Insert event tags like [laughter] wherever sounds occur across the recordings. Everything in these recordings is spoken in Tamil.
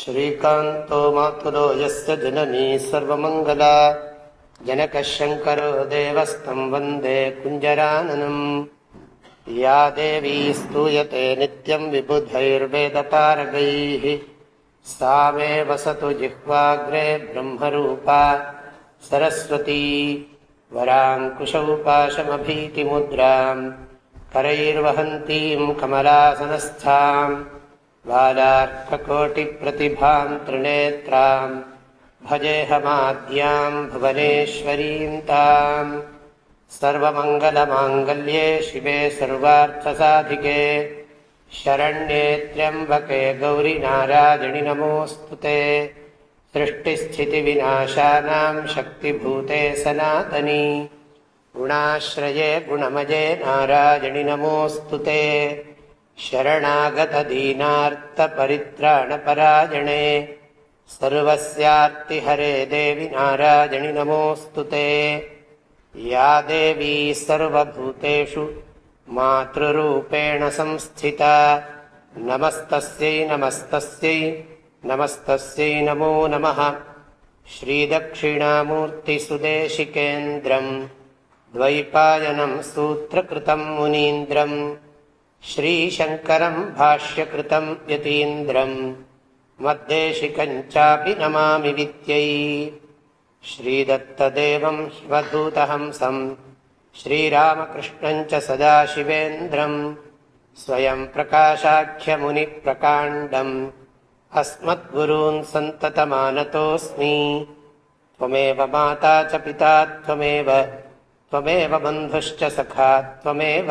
श्रीकान्तो मातुलो यस्य जननी सर्वमङ्गला जनकशङ्करो देवस्तम् वन्दे कुञ्जराननम् या देवी स्तूयते नित्यम् विबुधैर्वेदपारगैः सा मे वसतु जिह्वाग्रे ब्रह्मरूपा सरस्वती वराङ्कुशौपाशमभीतिमुद्राम् करैर्वहन्तीम् कमलासनस्थाम् बालार्ककोटिप्रतिभाम् त्रिनेत्राम् भजेऽहमाद्याम् भुवनेश्वरीम् ताम् सर्वमङ्गलमाङ्गल्ये शिवे सर्वार्थसाधिके शरण्ये त्र्यम्बके गौरिनारायणि नमोऽस्तु ते। सृष्टिस्थितिविनाशानाम् शक्तिभूते सनातनी। गुणाश्रये गुणमये नारायणि नमोऽस्तु ते शरणागतदीनार्तपरित्राणपरायणे सर्वस्यार्तिहरे देवि नारायणि नमोऽस्तु ते। या देवी सर्वभूतेषु मातृरूपेण संस्थिता। नमस्तस्यै नमस्तस्यै नमस्तस्यै नमो नमः। श्रीदक्षिणामूर्तिसुदेशिकेन्द्रम् द्वैपायनम् सूत्रकृतम् मुनीन्द्रम् श्रीशङ्करम् भाष्यकृतम् यतीन्द्रम् मद्देशिकम् चापि नमामि विद्यै श्रीदत्तदेवम् शिवधूतहंसम् श्रीरामकृष्णम् च सदाशिवेन्द्रम् स्वयम् प्रकाशाख्यमुनिप्रकाण्डम् अस्मद्गुरून् सन्ततमानतोऽस्मि त्वमेव माता च पिता त्वमेव त्वमेव बन्धुश्च सखा त्वमेव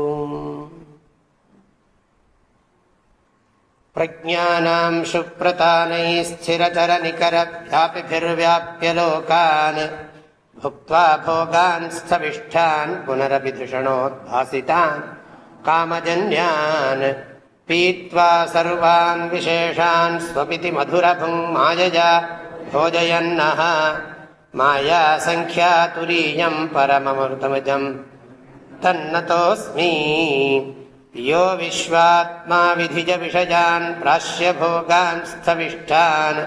प्रज्ञानाम् शुप्रतानैः स्थिरचरनिकरव्यापिभिर्व्याप्य लोकान् भुक्त्वा भोगान् स्थविष्ठान् पुनरपि धृषणोद्भासितान् कामजन्यान् पीत्वा सर्वान् विशेषान् स्वपिति मधुरभुङ् मायया भोजयन्नः मायासङ्ख्यातुरीयम् परममृतमजम् तन्नतोऽस्मि यो विश्वात्मा विधिजविषयान् प्राश्यभोगान् स्थविष्ठान्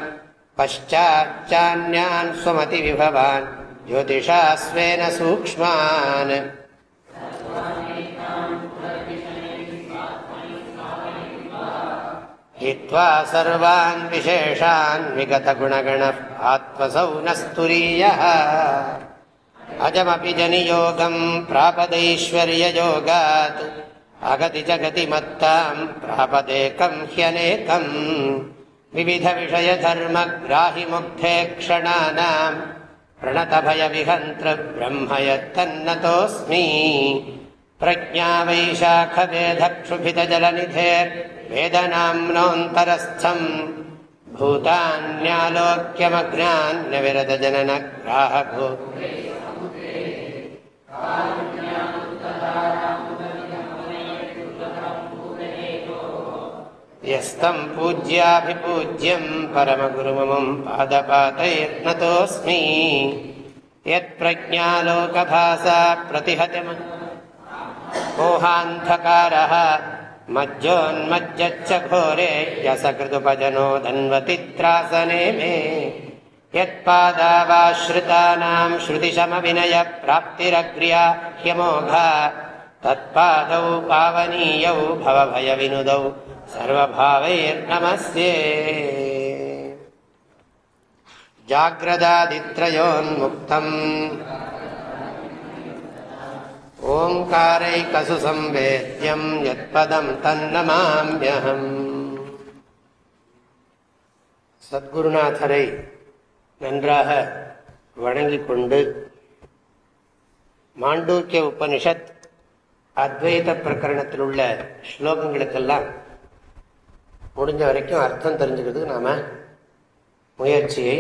पश्चाच्चान्यान् स्वमतिविभवान् ज्योतिषा स्वेन सूक्ष्मान् हित्वा सर्वान् विशेषान् विगतगुणगणः आत्मसौ न स्तुरीयः अजमपि जनियोगम् प्रापदैश्वर्ययोगात् அகதி ஜகதி மத்தாம் பிராபதேகம் ஹியனேகம் விவித விஷய தர்ம கிராஹி முக்தே க்ஷணானாம். பிரணதபய விஹந்திர பிரம்மயத்தன்னதோஸ்மி பிரஜா வைஷாக வேதக்ஷுபிதஜலநிதே வேதநாம்னோந்தரஸ்தம் பூதான்யாலோக்கியமக்னான்யவிரதஜனன கிராஹோ यस्तम् पूज्याभिपूज्यम् परमगुरुममम् पादपातैर्नतोऽस्मि यत्प्रज्ञालोकभासा प्रतिहतम मोहान्धकारः मज्जोन्मज्जच्च घोरे यसकृदुपजनो धन्वतित्रासने मे यत्पादावाश्रितानाम् श्रुतिशमविनयप्राप्तिरग्र्या ह्यमोघा तत्पादौ पावनीयौ भवभयविनुदौ सर्वभावैर्नमस्ये जाग्रदादित्रयोन्मुक्तम् ओङ्कारैकसु संवेद्यम् यत्पदम् तन्नमाम्यहम् சத்குருநாதரை நன்றாக வணங்கிக் கொண்டு மாண்டூக்கிய உபனிஷத் அத்வைத பிரகரணத்தில் உள்ள ஸ்லோகங்களுக்கெல்லாம் முடிஞ்ச வரைக்கும் அர்த்தம் தெரிஞ்சுக்கிறதுக்கு நாம முயற்சியை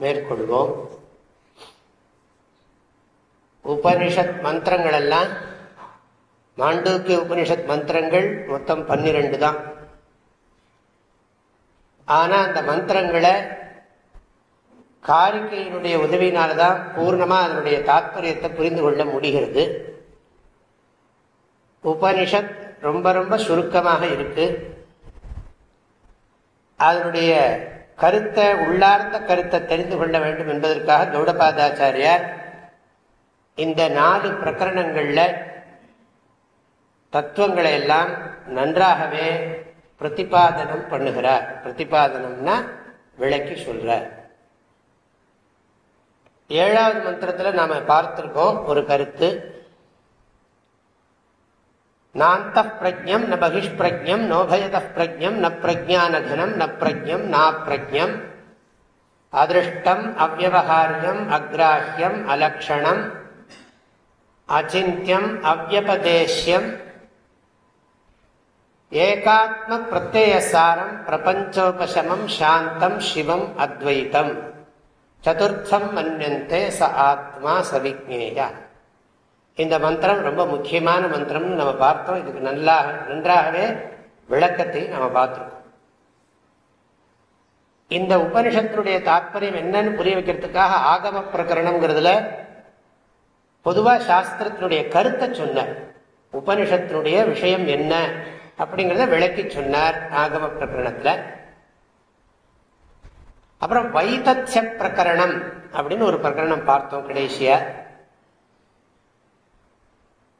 மேற்கொள்வோம். உபனிஷத் மந்திரங்கள் எல்லாம் மாண்டூக்கிய உபனிஷத் மந்திரங்கள் மொத்தம் பன்னிரெண்டு தான். ஆனா அந்த மந்திரங்களை காரிக்கையினுடைய உதவியினால்தான் பூர்ணமா அதனுடைய தாத்பரியத்தை புரிந்து கொள்ள முடிகிறது. உபனிஷத் ரொம்ப ரொம்ப சுருக்கமாக இருக்குது அதனுடைய கருத்தை உள்ளார்ந்த கருத்தை தெரிந்து கொள்ள வேண்டும் என்பதற்காக கௌடபாதாச்சாரியார் இந்த நாலு பிரகரணங்கள்ல தத்துவங்களை எல்லாம் நன்றாகவே பிரதிபாதனம் பண்ணுகிறார். பிரதிபாதனம்னா விளக்கி சொல்றார். ஏழாவது மந்திரத்தில் நாம பார்த்திருக்கோம் ஒரு கருத்து. நாந்த பிரஜம் ந பகிஷ்பிரஜம் நோபயத பிரஜம் ந பிரஜானகனம் ந பிரஜம் நா பிரஜம் அதிருஷ்டம் அவ்வகாரியம் அக்ராஹியம் அலக்ஷணம். அச்சிந்தியம் அவ்வபதேசியம் ஏகாத்ம பிரத்யசாரம் பிரபஞ்சோபசமம் சாந்தம் சிவம் அத்வைத்தம். சதுர்த்தம் மன்யந்தே ச ஆத்மா சவிஜேயா இந்த மந்திரம் ரொம்ப முக்கியமான மந்திரம்னு நம்ம பார்த்தோம். இதுக்கு நல்லா நன்றாகவே விளக்கத்தை நம்ம பார்த்துருக்கோம். இந்த உபனிஷத்தினுடைய தாற்பயம் என்னன்னு புரிய வைக்கிறதுக்காக ஆகம பிரகரணம்ங்கிறதுல பொதுவாக சாஸ்திரத்தினுடைய கருத்தை சொன்னார். உபனிஷத்தினுடைய விஷயம் என்ன அப்படிங்கிறத விளக்கி சொன்னார் ஆகம பிரகரணத்தில். அப்புறம் வைத்தச்ச பிரகரணம் அப்படின்னு ஒரு பிரகரணம் பார்த்தோம் கடைசியா.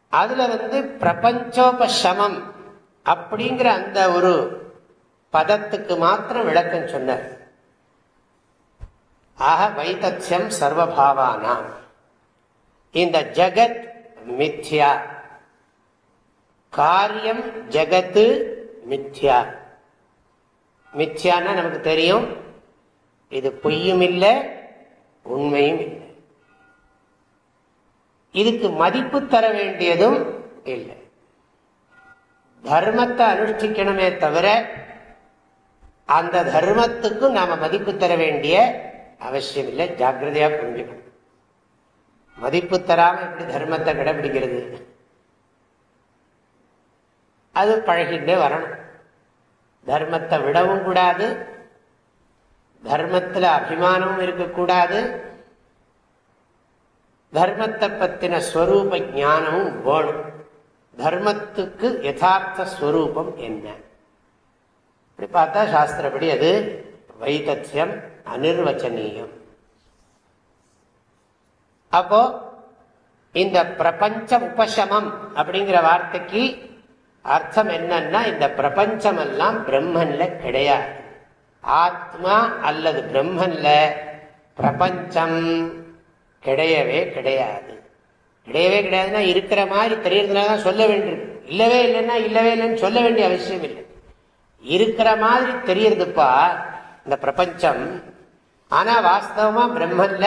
அதுல வந்து பிரபஞ்சோபசமம் அப்படிங்கிற அந்த ஒரு பதத்துக்கு மாத்திரம் விளக்கம் சொன்னார். ஆக வைத்தத்யம் சர்வபாவானாம் இந்த ஜகத் மித்யா. காரியம் ஜகத்து மித்யா. மித்யான்னா நமக்கு தெரியும். இது பொய்யும் இல்லை உண்மையும் இல்லை. இதுக்கு மதிப்பு தர வேண்டியதும் இல்லை. தர்மத்தை அனுஷ்டிக்கணுமே தவிர அந்த தர்மத்துக்கும் நாம மதிப்பு தர வேண்டிய அவசியம் இல்லை. ஜாக்கிரதையா புரிஞ்சுக்கணும். மதிப்பு தராம எப்படி தர்மத்தை கடைபிடிக்கிறது? அது பழகிட்டே வரணும். தர்மத்தை விடவும் கூடாது. தர்மத்தில் அபிமானமும் இருக்கக்கூடாது. தர்மத்தை பத்தின ஸ்வரூப ஞானமும் வேணும். தர்மத்துக்கு யதார்த்த ஸ்வரூபம் என்ன? இப்படி பார்த்தா சாஸ்திரப்படி அது வைத்தத்தியம் அனிர்வச்சனீயம். அப்போ இந்த பிரபஞ்ச உபசமம் அப்படிங்கிற வார்த்தைக்கு அர்த்தம் என்னன்னா இந்த பிரபஞ்சம் எல்லாம் பிரம்மன்ல கிடையாது. ஆத்மா அல்லது பிரம்மன்ல பிரபஞ்சம் கிடையவே கிடையாது. கிடையவே கிடையாதுன்னா இருக்கிற மாதிரி தெரியறதுனால தான் சொல்ல வேண்டியிருக்கு இல்லவே இல்லைன்னா இல்லவே இல்லைன்னு சொல்ல வேண்டிய அவசியம் இல்லை. இருக்கிற மாதிரி தெரியறதுப்பா இந்த பிரபஞ்சம். ஆனா வாஸ்தவமா பிரம்மன்ல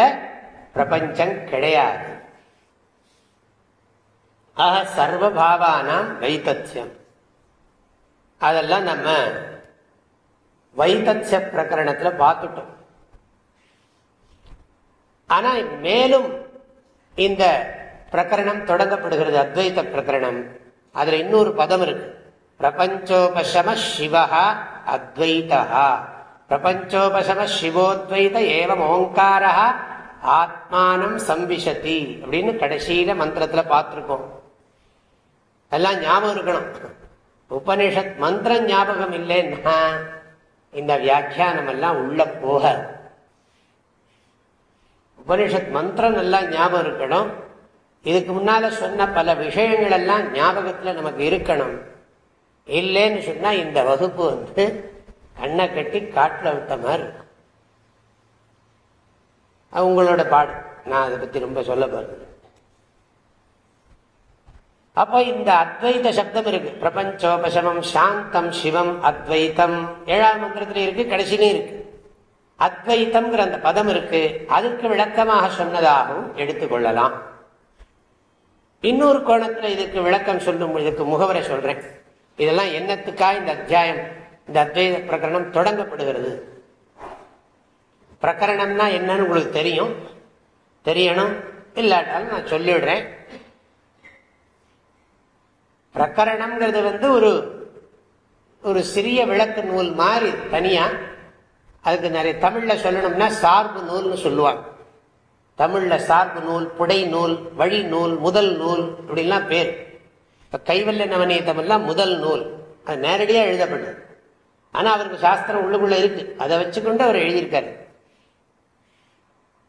பிரபஞ்சம் கிடையாது. ஆக சர்வபாவானாம் வைத்தத்தியம் அதெல்லாம் நம்ம வைத்தத்திய பிரகரணத்துல பார்த்துட்டோம். ஆனா மேலும் இந்த பிரகரணம் தொடங்கப்படுகிறது அத்வைத பிரகரணம். அதுல இன்னொரு பதம் இருக்கு. பிரபஞ்சோபசம சிவா அத்வைதா பிரபஞ்சோபசம சிவோத்வைத ஏவம் ஓங்காரா ஆத்மானம் சம்பிஷதி அப்படின்னு கடைசியில மந்திரத்துல பார்த்துருக்கோம். எல்லாம் ஞாபகம் இருக்கணும். உபனிஷத் மந்திரம் ஞாபகம் இல்லைன்னா இந்த வியாக்கியானம் எல்லாம் உள்ள போகாது. உபனிஷத் மந்திரம் நல்லா ஞாபகம் இருக்கணும். இதுக்கு முன்னால சொன்ன பல விஷயங்கள் எல்லாம் ஞாபகத்துல நமக்கு இருக்கணும். இல்லைன்னு சொன்னா இந்த வகுப்பு வந்து கண்ணை கட்டி காட்டில் விட்ட மாதிரி இருக்கும். உங்களோட பாடு. நான் அதை பத்தி ரொம்ப சொல்ல போகிறது அப்போ இந்த அத்வைத சப்தம் இருக்கு. பிரபஞ்சோபசமம் சாந்தம் சிவம் அத்வைத்தம். ஏழாம் மந்திரத்திலே இருக்கு கடைசியிலே இருக்கு. அத்வைத்தம்ங்கிற அந்த பதம் இருக்கு. அதுக்கு விளக்கமாக சொன்னதாகவும் எடுத்துக்கொள்ளலாம் இன்னொரு கோணத்துல இதுக்கு விளக்கம் சொல்லும் இதுக்கு முகவரை சொல்றேன். இதெல்லாம் என்னத்துக்காக இந்த அத்தியாயம் இந்த அத்வைத பிரகரணம் தொடங்கப்படுகிறது? பிரகரணம்னா என்னன்னு உங்களுக்கு தெரியும். தெரியணும். இல்லாட்டாலும் நான் சொல்லிவிடுறேன். பிரகரணம்ங்கிறது வந்து ஒரு ஒரு சிறிய விளக்கு நூல் மாதிரி தனியா. அதுக்கு நிறைய தமிழ்ல சொல்லணும்னா சார்பு நூல்னு சொல்லுவாங்க. தமிழ்ல சார்பு நூல் புடை நூல் வழி நூல் முதல் நூல் அப்படின்லாம் பேர். இப்ப கைவல்ல நவநீதம் முதல் நூல். அது நேரடியா எழுதப்பட்டது. ஆனா அவருக்கு சாஸ்திரம் உள்ளுக்குள்ள இருக்கு. அதை வச்சுக்கொண்டு அவர் எழுதியிருக்காரு.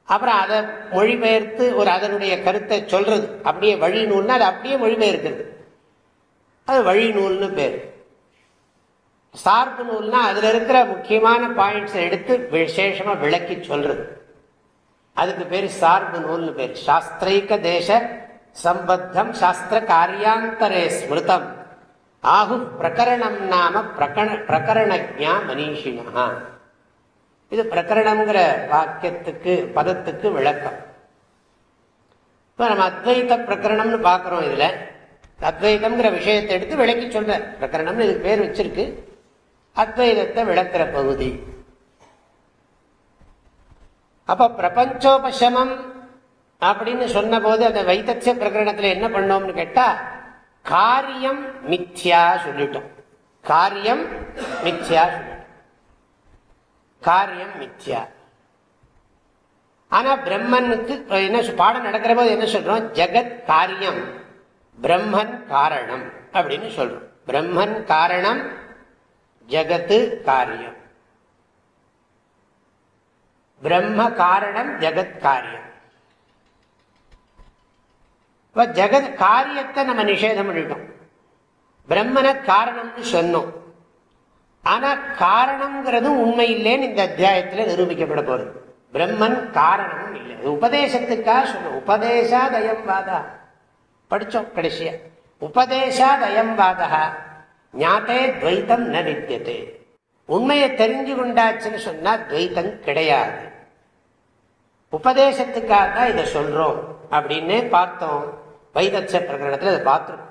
அப்புறம் அதை மொழிபெயர்த்து ஒரு அதனுடைய கருத்தை சொல்றது. அப்படியே வழி நூல்னா அது அப்படியே மொழிபெயர்க்கிறது. அது வழி நூல்னு பேர். சார்பு நூல்னா அதுல இருக்கிற முக்கியமான பாயிண்ட்ஸ் எடுத்து விசேஷமா விளக்கி சொல்றது. அதுக்கு பேர் சார்பு நூல்னு பேர். சாஸ்திரைக்க தேச சம்பத்தம் சாஸ்திர காரியாந்தரே ஸ்மிருதம். ஆகு பிரகரணம் நாம பிரகண பிரகரணஜா மனிஷினா இது பிரகரணம்ங்கிற வாக்கியத்துக்கு பதத்துக்கு விளக்கம். இப்ப நம்ம அத்வைத பிரகரணம்னு பாக்குறோம் இதுல. அத்வைதம்ங்கிற விஷயத்தை எடுத்து விளக்கி சொல்ற. பிரகரணம்னு இதுக்கு பேர் வச்சிருக்கு. அத்வைதத்தை விளக்குற பகுதி. அப்ப பிரபஞ்சோபசமம் அப்படின்னு சொன்ன போது அந்த வைத்தசிய பிரகரணத்துல என்ன பண்ணோம்னு கேட்டா காரியம் மித்யா சொல்லிட்டோம். காரியம் மித்யா காரியம் மித்யா. ஆனா பிரம்மனுக்கு என்ன பாடம் நடக்கிற போது என்ன சொல்றோம்? ஜெகத் காரியம் பிரம்மன் காரணம் அப்படின்னு சொல்றோம். பிரம்மன் காரணம் ஜகத்து காரியம். பிரம்ம காரணம் ஜெகத் காரியம். ஜெகத் காரியத்தை நம்ம நிஷேதம் பண்ணிட்டோம். பிரம்மன காரணம்னு சொன்னோம். ஆனா காரணம்ங்கிறதும் உண்மை இல்லைன்னு இந்த அத்தியாயத்தில் நிரூபிக்கப்பட போறது பிரம்மன் காரணமும் இல்லை. உபதேசத்துக்காக சொன்ன உபதேசாதயம் வாதா படிச்சோம் கடைசியா. உபதேசாதயம் வாதா ஞாத்தே துவைத்தம் ந வித்தியதே உண்மையை தெரிஞ்சு கொண்டாச்சுன்னு சொன்னா துவைத்தம் கிடையாது. உபதேசத்துக்காக தான் இதை சொல்றோம் அப்படின்னு பார்த்தோம். வைதட்ச பிரகரணத்தில் அதை பார்த்தோம்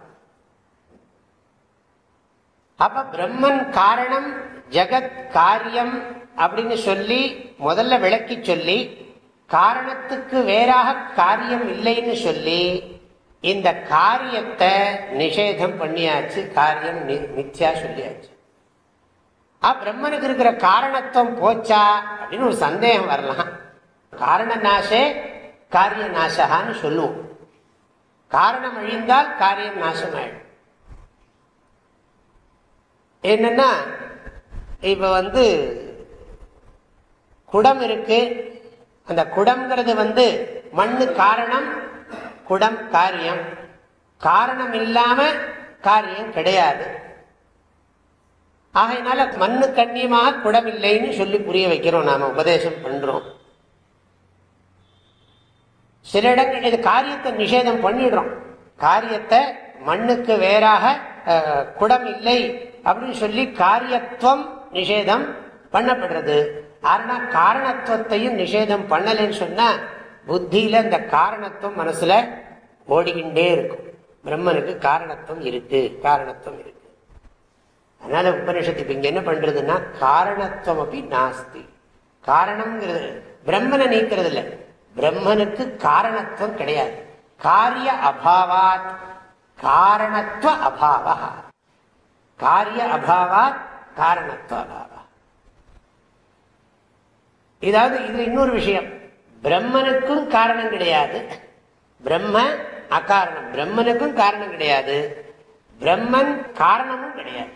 அப்ப பிரம்மன் காரணம் ஜெகத் காரியம் அப்படின்னு சொல்லி முதல்ல விளக்கி சொல்லி காரணத்துக்கு வேறாக காரியம் இல்லைன்னு சொல்லி இந்த காரியத்தை நிஷேதம் பண்ணியாச்சு காரியம் மித்யா சொல்லியாச்சு. ஆ பிரம்மனுக்கு இருக்கிற காரணத்துவம் போச்சா அப்படின்னு ஒரு சந்தேகம் வரலாம். காரண நாசே காரிய நாசகான்னு சொல்லுவோம். காரணம் அழிந்தால் காரியம் நாசம் ஆயிடும் என்னன்னா இப்ப வந்து குடம் இருக்கு. அந்த குடம்ங்கிறது வந்து மண்ணு காரணம் குடம் காரியம். காரணம் இல்லாம காரியம் கிடையாது. ஆகையினால மண்ணு கண்ணியமாக குடம் இல்லைன்னு சொல்லி புரிய வைக்கிறோம். நாம உபதேசம் பண்றோம். சில இடங்கள் இது காரியத்தை நிஷேதம் பண்ணிடுறோம். காரியத்தை மண்ணுக்கு வேறாக குடம் இல்லை அப்படின்னு சொல்லி காரியத்துவம் நிஷேதம் பண்ணப்படுறது. ஆனா காரணத்துவத்தையும் நிஷேதம் பண்ணலைன்னு சொன்னா புத்தியில இந்த காரணத்துவம் மனசுல ஓடிக்கிண்டே இருக்கும். பிரம்மனுக்கு காரணத்துவம் இருக்கு காரணத்துவம் இருக்கு. அதனால உபனிஷத்து இப்ப இங்க என்ன பண்றதுன்னா காரணத்துவம் அப்படி நாஸ்தி. காரணம்ங்கிறது பிரம்மனை நீக்கிறது இல்லை பிரம்மனுக்கு காரணத்துவம் கிடையாது. காரிய அபாவாத். காரணத்துவ அபாவா. காரிய அபாவாத் காரணத்துவ அபாவா. இதாவது இது இன்னொரு விஷயம். பிரம்மனுக்கும் காரணம் கிடையாது. பிரம்ம அகாரணம். பிரம்மனுக்கும் காரணம் கிடையாது. பிரம்மன் காரணமும் கிடையாது.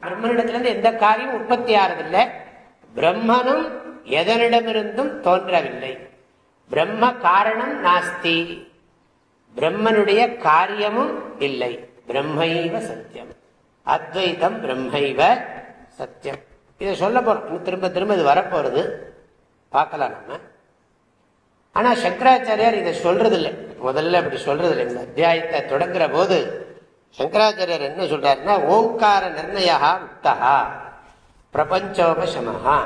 பிரம்மனிடத்திலிருந்து எந்த காரியமும் உற்பத்தி ஆறதில்லை. பிரம்மனும் எதனிடமிருந்தும் தோன்றவில்லை. பிரம்ம காரணம் நாஸ்தி. பிரம்மனுடைய காரியமும் இல்லை. பிரம்மைவ சத்தியம். அத்வைதம் பிரம்மைவ சத்தியம். இதை சொல்ல போறோம். திரும்ப திரும்ப இது வரப்போறது. பார்க்கலாம் நம்ம. ஆனா சங்கராச்சாரியார் இதை சொல்றதில்லை. முதல்ல அப்படி சொல்றதில்லை. இந்த அத்தியாயத்தை தொடங்குற போது சங்கராச்சாரியர் என்ன சொல்றாருன்னா ஓங்கார நிர்ணயா உக்தா பிரபஞ்சோபசமஹா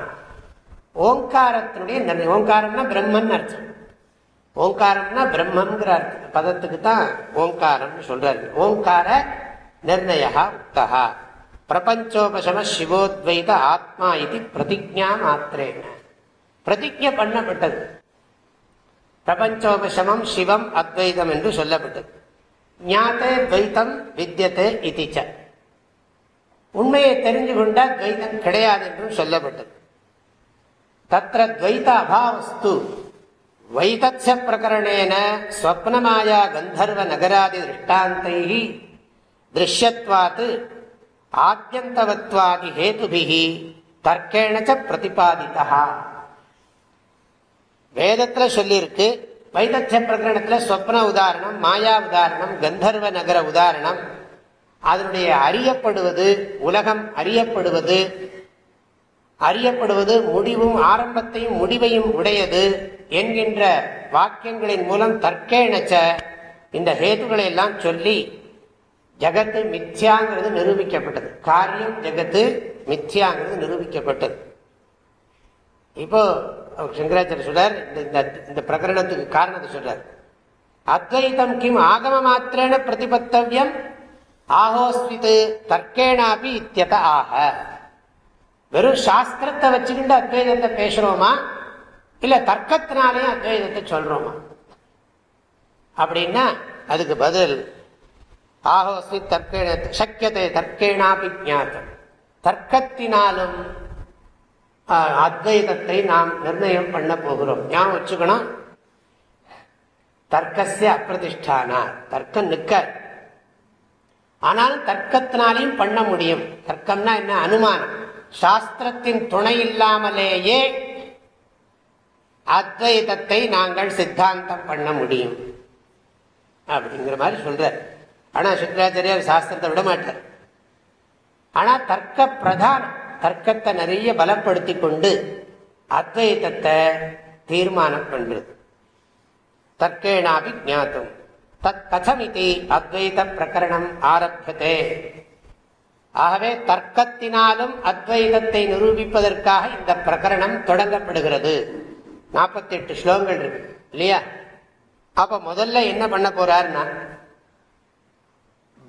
ஓங்காரத்தினுடைய நிர்ணயம் ஓங்காரம்னா பிரம்மன் அர்த்தம். ஓங்காரம்னா பிரம்மங்கிற பதத்துக்கு தான் ஓங்காரம்னு சொல்றாரு. ஓங்கார நிர்ணயா உக்தா பிரபஞ்சோபசம சிவோத்வைத ஆத்மா இது பிரதிஜா மாத்திரேன பிரதிஜை பண்ணப்பட்டது. பிரபஞ்சோபசமம் சிவம் அத்வைதம் என்று சொல்லப்பட்டது. ஞாத்தே துவைத்தம் வித்தியதே இதிச்ச உண்மையை தெரிஞ்சு கொண்டா துவைதம் கிடையாது என்றும் சொல்லப்பட்டது. தத்திர துவைத அபாவஸ்து. வைத்திய பிரகரணேன ஸ்வப்னமாயா கந்தர்வ நகராதி திருஷ்டாந்தை திருஷ்யத்வாத் ஆத்தியந்தவத்வாதி ஹேதுபிகி தர்க்கேணச்ச பிரதிபாதிதா வேதத்துல சொல்லியிருக்கு வைத்திய பிரகரணத்துல சொப்ன உதாரணம் மாயா உதாரணம் கந்தர்வ நகர உதாரணம். அதனுடைய அறியப்படுவது உலகம் அறியப்படுவது அறியப்படுவது முடிவும் ஆரம்பத்தையும் முடிவையும் உடையது என்கின்ற வாக்கியங்களின் மூலம் தற்கேணச்ச இந்த ஹேதுகளை எல்லாம் சொல்லி ஜகத்து மித்யாங்கிறது நிரூபிக்கப்பட்டது. காரியம் ஜெகத்து மித்யாங்கிறது நிரூபிக்கப்பட்டது. இப்போ சங்கராச்சாரிய சொல்றார் இந்த இந்த பிரகரணத்துக்கு காரணத்தை சொல்றார். அத்வைதம் கிம் ஆகம மாத்திரேன பிரதிபத்தவியம் ஆஹோஸ்வித்து தர்க்கேனாபி இத்தியத ஆக. வெறும் சாஸ்திரத்தை வச்சுக்கிட்டு அத்வைதத்தை பேசுறோமா? இல்ல தர்க்கத்தினாலேயும் அத்வைதத்தை சொல்றோமா? அப்படின்னா அதுக்கு பதில் ஆஹோஸ்மி தர்க்கேண சக்கியத்தை தர்க்கேனாபி ஜாத்தம் தர்க்கத்தினாலும் அத்வைதத்தை நாம் நிர்ணயம் பண்ண போகிறோம். ஞாபகம் வச்சுக்கணும்? தர்க்கசிய அப்பிரதிஷ்டானா? தர்க்கம் நிற்க ஆனாலும் தர்க்கத்தினாலையும் பண்ண முடியும். தர்க்கம்னா என்ன? அனுமானம். சாஸ்திரத்தின் துணை இல்லாமலேயே அத்வைதத்தை நாங்கள் சித்தாந்தம் பண்ண முடியும். அப்படிங்கிற மாதிரி சொல்ற ஆனா சுக்கராச்சாரியார் சாஸ்திரத்தை விட மாட்டார். ஆனா தர்க்க பிரதானம் தர்க்கத்தை நிறைய பலப்படுத்தி கொண்டு அத்வைதத்தை தீர்மானம் பண்றது. தர்க்கேனாபி ஜாத்தும் தத் கதமிதி அத்வைத பிரகரணம் ஆரம்பியதே ஆகவே தர்க்கத்தினாலும் அத்வைதத்தை நிரூபிப்பதற்காக இந்த பிரகரணம் தொடங்கப்படுகிறது. நாற்பத்தி எட்டு ஸ்லோகங்கள் இருக்கு இல்லையா? அப்ப முதல்ல என்ன பண்ண போறாருன்னா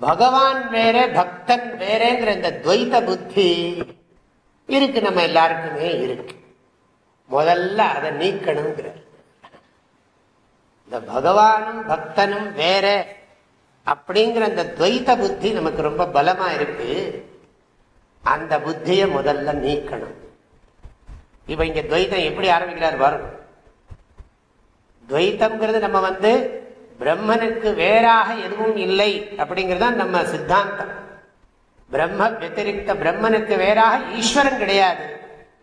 பகவான் வேற பக்தன் வேறேங்கிற இந்த துவைத்த புத்தி இருக்கு நம்ம எல்லாருக்குமே இருக்கு. முதல்ல அதை நீக்கணுங்கிற இந்த பகவானும் பக்தனும் வேற அப்படிங்கிற அந்த துவைத்த புத்தி நமக்கு ரொம்ப பலமா இருக்கு. அந்த புத்தியை முதல்ல நீக்கணும். இப்ப இங்க துவைத்தம் எப்படி ஆரம்பிக்கிறார் வரும் துவைத்தம்ங்கிறது நம்ம வந்து பிரம்மனுக்கு வேறாக எதுவும் இல்லை அப்படிங்கிறது நம்ம சித்தாந்தம். பிரம்ம வத்திரிக்த பிரம்மனுக்கு வேறாக ஈஸ்வரன் கிடையாது.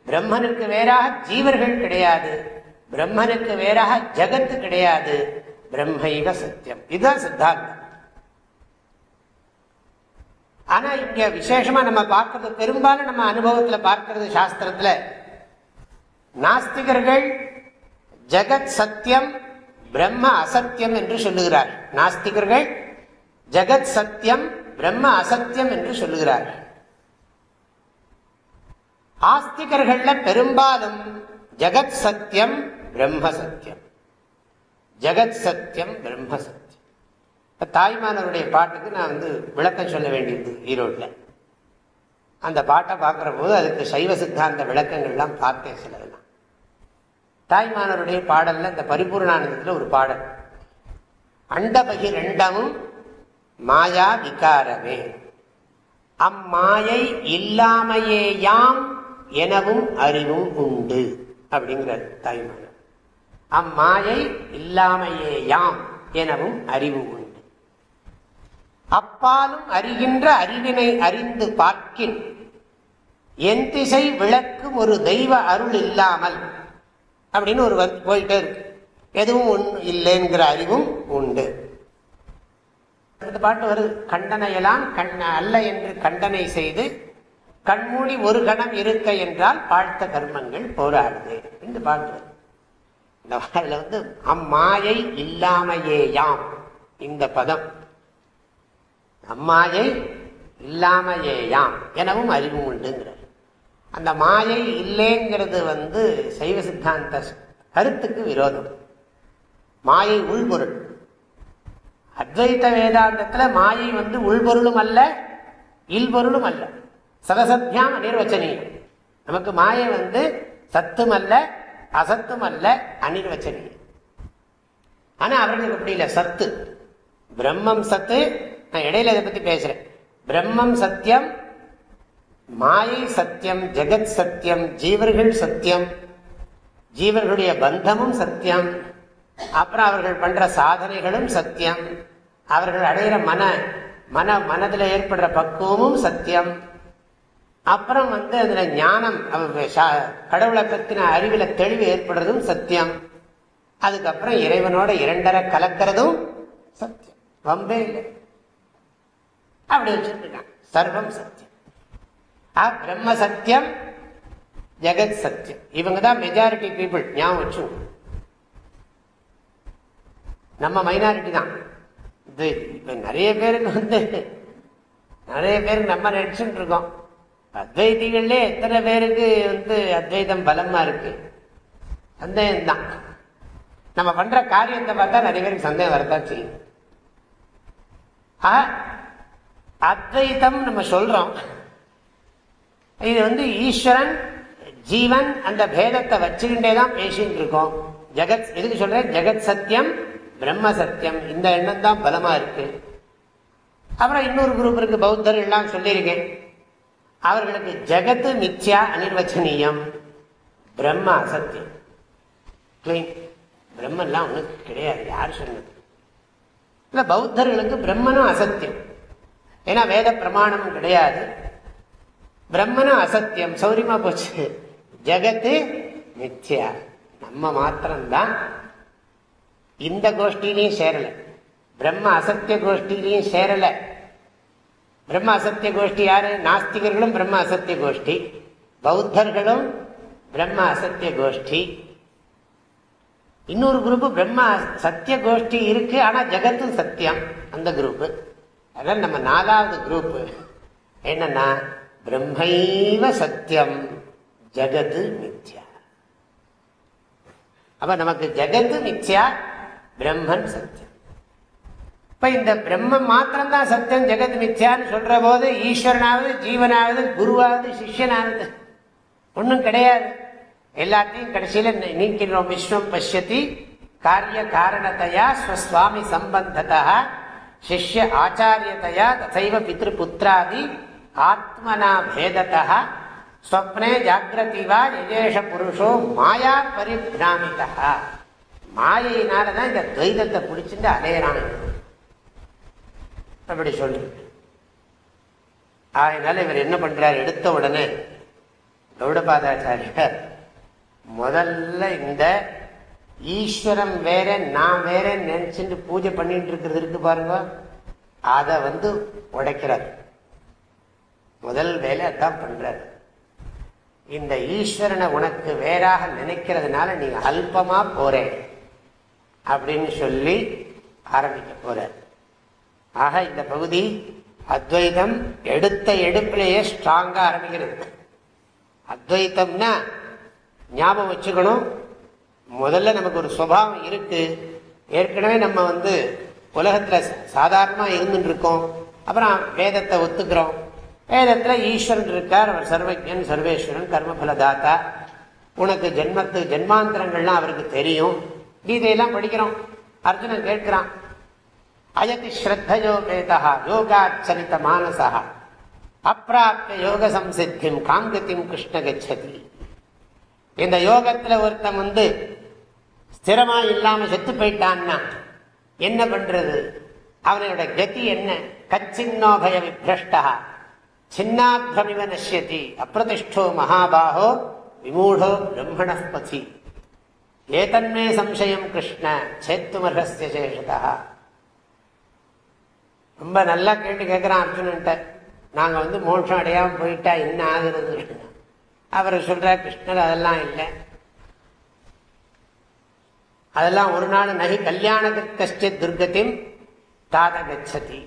பிரம்மனுக்கு வேறாக ஜீவர்கள் கிடையாது. பிரம்மனுக்கு வேறாக ஜகத்து கிடையாது. பிரம்மைவ சத்தியம். இதுதான் சித்தாந்தம். ஆனா இங்க விசேஷமா நம்ம பார்க்கறது பெரும்பாலும் நம்ம அனுபவத்துல பார்க்கறது சாஸ்திரத்துல நாஸ்திகர்கள் ஜெகத் சத்தியம் பிரம்ம அசத்தியம் என்று சொல்லுகிறார். நாஸ்திகர்கள் ஜெகத் சத்தியம் பிரம்ம அசத்தியம் என்று சொல்லுகிறார்கள் ஆஸ்திகர்கள்ல பெரும்பாலும் ஜெகத் சத்தியம் பிரம்ம சத்தியம். ஜெகத் சத்தியம் பிரம்ம சத்தியம். தாய்மானவருடைய பாட்டுக்கு நான் வந்து விளக்கம் சொல்ல வேண்டியது ஈரோட்டில் அந்த பாட்டை பார்க்குற போது அதுக்கு சைவ சித்தாந்த விளக்கங்கள்லாம் பார்த்தேன் சிலதெல்லாம் தாய்மானவருடைய பாடல்ல இந்த பரிபூர்ணானந்தத்தில் ஒரு பாடல். அண்டபகிரண்டமும் மாயா விகாரமே. அம்மாயை இல்லாமையேயாம் எனவும் அறிவும் உண்டு அப்படிங்கிறார் தாய்மான அம்மாயை இல்லாமையேயாம் எனவும் அறிவு உண்டு. அப்பாலும் அறிகின்ற அறிவினை அறிந்து பார்க்கின் என் திசை விளக்கும் ஒரு தெய்வ அருள் இல்லாமல் அப்படின்னு ஒரு போயிட்டே இருக்கு. எதுவும் ஒன்று இல்லைங்கிற அறிவும் உண்டு. இந்த பாட்டு வருது. கண்டனையெல்லாம் கண் அல்ல என்று கண்டனை செய்து கண்மூடி ஒரு கணம் இருக்க என்றால் வாழ்த்த கர்மங்கள் போராடுது. இந்த பாட்டு வருது. இந்த பாடல வந்து அம்மாயை இல்லாமையேயாம் இந்த பதம். அம்மாயை இல்லாமையேயாம் எனவும் அறிவு உண்டுங்கிறார். அந்த மாயை இல்லைங்கிறது வந்து சைவ சித்தாந்த கருத்துக்கு விரோதம். மாயை உள்பொருள். அத்வைத வேதாந்தத்துல மாயை வந்து உள்பொருளும் அல்ல இல்பொருளும் அல்ல. சதசத்தியாம் அனிர்வச்சனீயம் நமக்கு மாயை வந்து சத்தும் அல்ல அசத்தும் அல்ல அனிர்வச்சனீயம் ஆனா அவர்களுக்கு அப்படி இல்லை சத்து. பிரம்மம் சத்து நான் இடையில இதை பத்தி பேசுறேன். பிரம்மம் சத்தியம் மாயை சத்தியம் ஜெகத் சத்தியம் ஜீவர்கள் சத்தியம் ஜீவர்களுடைய பந்தமும் சத்தியம். அப்புறம் அவர்கள் பண்ற சாதனைகளும் சத்தியம். அவர்கள் அடைகிற மன மன மனதில் ஏற்படுற பக்குவமும் சத்தியம். அப்புறம் வந்து அதுல ஞானம் கடவுளை பத்தின அறிவுல தெளிவு ஏற்படுறதும் சத்தியம். அதுக்கப்புறம் இறைவனோட இரண்டரை கலக்கிறதும் சத்தியம். வம்பே இல்லை. அப்படி வச்சிருக்கான் சர்வம் சத்தியம். பிரம்ம சத்தியம் ஜெகத் சத்தியம். இவங்க தான் மெஜாரிட்டி பீப்புள் ஞாபகம் வச்சுக்கோங்க நம்ம மைனாரிட்டி தான். இது இப்போ நிறைய பேருக்கு வந்து நிறைய பேருக்கு நம்ம நினைச்சுட்டு இருக்கோம். அத்வைதிகள்லே எத்தனை பேருக்கு வந்து அத்வைதம் பலமாக இருக்கு? சந்தேகம் தான். நம்ம பண்ற காரியத்தை பார்த்தா நிறைய பேருக்கு சந்தேகம் வரதான் செய்யும். அத்வைதம் நம்ம சொல்றோம். இது வந்து ஈஸ்வரன் ஜீவன் அந்த பேதத்தை வச்சுக்கிட்டே தான் பேசிட்டு இருக்கோம். ஜெகத் எதுக்கு சொல்றேன்? ஜெகத் சத்தியம் பிரம்ம சத்தியம் இந்த எண்ணம் தான் பலமா இருக்கு. அப்புறம் இன்னொரு குரூப் இருக்கு பௌத்தர் எல்லாம் சொல்லியிருக்கேன். அவர்களுக்கு ஜெகத்து மித்யா அனிர்வச்சனீயம். பிரம்ம அசத்தியம். பிரம்மெல்லாம் ஒண்ணு கிடையாது யார் சொன்னது? இல்ல பௌத்தர்களுக்கு பிரம்மனும் அசத்தியம். ஏன்னா வேத பிரமாணம் கிடையாது. பிரம்மனும் அசத்தியம். சௌரியமா போச்சு. ஜெகத்து மித்யா. நம்ம மாத்திரம்தான் இந்த கோஷ்டிலையும் சேரல. பிரம்ம அசத்திய கோஷ்டிலையும் சேரல. பிரம்ம அசத்திய கோஷ்டி யாரு? நாஸ்திகர்களும் பிரம்ம அசத்திய கோஷ்டி. பௌத்தர்களும் பிரம்ம அசத்திய கோஷ்டி. இன்னொரு குரூப் பிரம்ம சத்திய கோஷ்டி இருக்கு ஆனா ஜெகத்து சத்தியம் அந்த குரூப் அதான் நம்ம நாலாவது குரூப் என்னன்னா பிரம்மைவ சத்தியம் ஜெகத்து மித்யா. அப்ப நமக்கு ஜெகத்து மித்யா பிரம்மன் சத்தியம். இப்ப இந்த பிரம்மம் மாத்திரம்தான் சத்தியம் ஜெகத் மித்யான்னு சொல்ற போது ஈஸ்வரனாவது ஜீவனாவது குருவாவது சிஷ்யனாவது. ஒன்றும் கிடையாது. எல்லாத்தையும் கடைசியில நீக்கிறோம் விஸ்வம் பசியத்தி காரிய காரணத்தையா ஸ்வஸ்வாமி சம்பந்ததா. சிஷ்ய ஆச்சாரியதையா தசைவ பித்ருபுத்திராதி ஆத்மனா பேதத்தா ஸ்வப்னே ஜாகிரதி வா யஜேஷ புருஷோ மாயா பரிபிராமிதா. மாயினாலதான் இந்த துவைதத்தை பிடிச்சிட்டு அலையறான். அப்படி சொல்லு அதனால இவர் என்ன பண்றார்? எடுத்த உடனே கௌடபாதாச்சாரியர் முதல்ல இந்த ஈஸ்வரம் வேற நான் வேற நினைச்சுட்டு பூஜை பண்ணிட்டு இருக்கிறது இருக்கு பாருங்க. அதை வந்து உடைக்கிறார். முதல் வேலை அதான் பண்றார். இந்த ஈஸ்வரனை உனக்கு வேறாக நினைக்கிறதுனால நீ அல்பமா போறேன். அப்படின்னு சொல்லி ஆரம்பிக்க போற ஆக இந்த பகுதி அத்வைதம் எடுத்த எடுப்பிலேயே ஸ்ட்ராங்கா ஆரம்பிக்கிறது. அத்வைத்தம்னா ஞாபகம் வச்சுக்கணும். முதல்ல நமக்கு ஒரு சுவாவம் இருக்கு. ஏற்கனவே நம்ம வந்து உலகத்துல சாதாரணமா இருந்துட்டு இருக்கோம் அப்புறம் வேதத்தை ஒத்துக்கிறோம். வேதத்துல ஈஸ்வரன் இருக்கார். அவர் சர்வஜன் சர்வேஸ்வரன் கர்மபல தாத்தா உனக்கு ஜென்மத்து ஜென்மாந்திரங்கள்லாம் அவருக்கு தெரியும். கீதையெல்லாம் படிக்கிறோம். அர்ஜுனன் கேட்கிறான் அயதி ஸ்ரத்தயோகேதா யோகாச்சரித்த மானசா அப்பிராப்த யோக சம்சித்தியும் காங்கத்தியும் கிருஷ்ண கச்சதி இந்த யோகத்துல ஒருத்தன் வந்து ஸ்திரமா இல்லாம செத்து போயிட்டான்னா என்ன பண்றது? அவனோட கதி என்ன? கச்சின்னோபய விபிரஷ்டா சின்னாபிரமிவ நஷ்யதி அப்பிரதிஷ்டோ மகாபாகோ விமூடோ பிரம்மணபதி ஏதன்மே சம்சயம் கிருஷ்ண சேத்துமர்ஹஸ்ய சேஷதா. ரொம்ப நல்லா கேட்டு கேட்கிறான் அர்ஜுனன்ட்ட. நாங்க வந்து மோட்சம் அடையாம போயிட்டா என்ன ஆகுறது அவர் சொல்ற கிருஷ்ணர் அதெல்லாம் இல்லை. அதெல்லாம் ஒரு நாள் நகை கல்யாணத்துக்கு கஷ்டித் துர்கத்தின் தாத கச்சதி.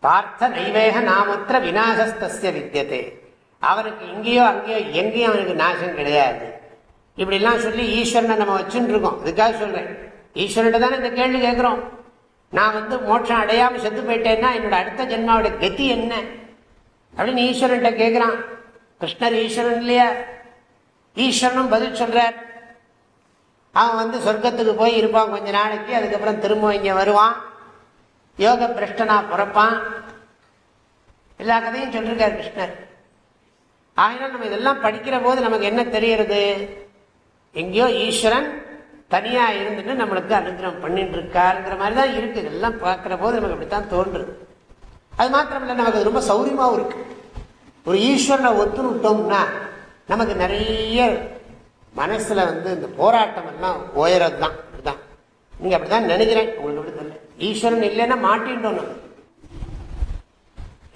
பார்த்த நைவேக நாமத்திர விநாசஸ்திய வித்தியதே. அவனுக்கு இங்கேயோ அங்கேயோ எங்கேயும் அவனுக்கு நாசம் கிடையாது. இப்படிலாம் சொல்லி ஈஸ்வரனை நம்ம வச்சுட்டு இருக்கோம் இதுக்காக சொல்றேன். ஈஸ்வரன் தானே இந்த கேள்வி கேட்கிறோம். நான் வந்து மோட்சம் அடையாமல் செத்து போயிட்டேன்னா என்னோட அடுத்த ஜென்மாவோட கதி என்ன? அப்படின்னு ஈஸ்வரன்ட்ட கேட்கிறான். கிருஷ்ணர் ஈஸ்வரன் இல்லையா? ஈஸ்வரனும் பதில் சொல்றார். அவன் வந்து சொர்க்கத்துக்கு போய் இருப்பான் கொஞ்ச நாளைக்கு அதுக்கப்புறம் திரும்ப இங்கே வருவான். யோக பிரஷ்டனா பிறப்பான். எல்லா கதையும் சொல்லிருக்காரு கிருஷ்ணர். ஆயினும் நம்ம இதெல்லாம் படிக்கிற போது நமக்கு என்ன தெரியறது? எங்கேயோ ஈஸ்வரன் தனியா இருந்துட்டு நம்மளுக்கு அனுகிரகம் பண்ணிட்டு இருக்காருங்கிற மாதிரி தான் இருக்கு. இதெல்லாம் பார்க்கிற போது நமக்கு அப்படித்தான் தோன்றுது. அது மாத்திரமில்லை நமக்கு ரொம்ப சௌரியமாவும் இருக்கு. ஒரு ஈஸ்வரனை ஒத்துனுட்டோம்னா நமக்கு நிறைய மனசுல வந்து இந்த போராட்டம் எல்லாம் உயரது தான் அப்படிதான் நீங்க அப்படிதான் நினைக்கிறேன். உங்களுக்கு அப்படி தெரியல. ஈஸ்வரன் இல்லைன்னா மாட்டின்றோம் நம்ம.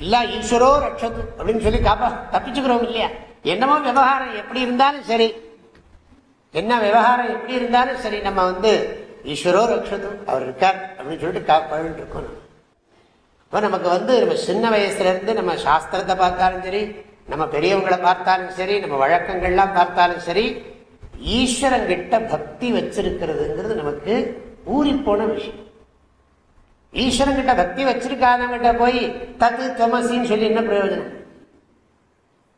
இல்ல ஈஸ்வரோ ரட்சது அப்படின்னு சொல்லி காப்பா தப்பிச்சுக்கிறோம் இல்லையா? என்னமோ விவகாரம் எப்படி இருந்தாலும் சரி. என்ன விவகாரம் எப்படி இருந்தாலும் சரி நம்ம வந்து ஈஸ்வரோ ரக்ஷதம் அவர் இருக்கார் அப்படின்னு சொல்லிட்டு காப்பாடு இருக்கோம் இப்போ நமக்கு வந்து நம்ம சின்ன வயசுல இருந்து நம்ம சாஸ்திரத்தை பார்த்தாலும் சரி நம்ம பெரியவங்களை பார்த்தாலும் சரி நம்ம வழக்கங்கள்லாம் பார்த்தாலும் சரி ஈஸ்வரங்கிட்ட பக்தி வச்சிருக்கிறதுங்கிறது நமக்கு ஊறிப்போன போன விஷயம். ஈஸ்வரங்கிட்ட பக்தி வச்சிருக்காதவங்கிட்ட போய் தத்து தொமசின்னு சொல்லி என்ன பிரயோஜனம்?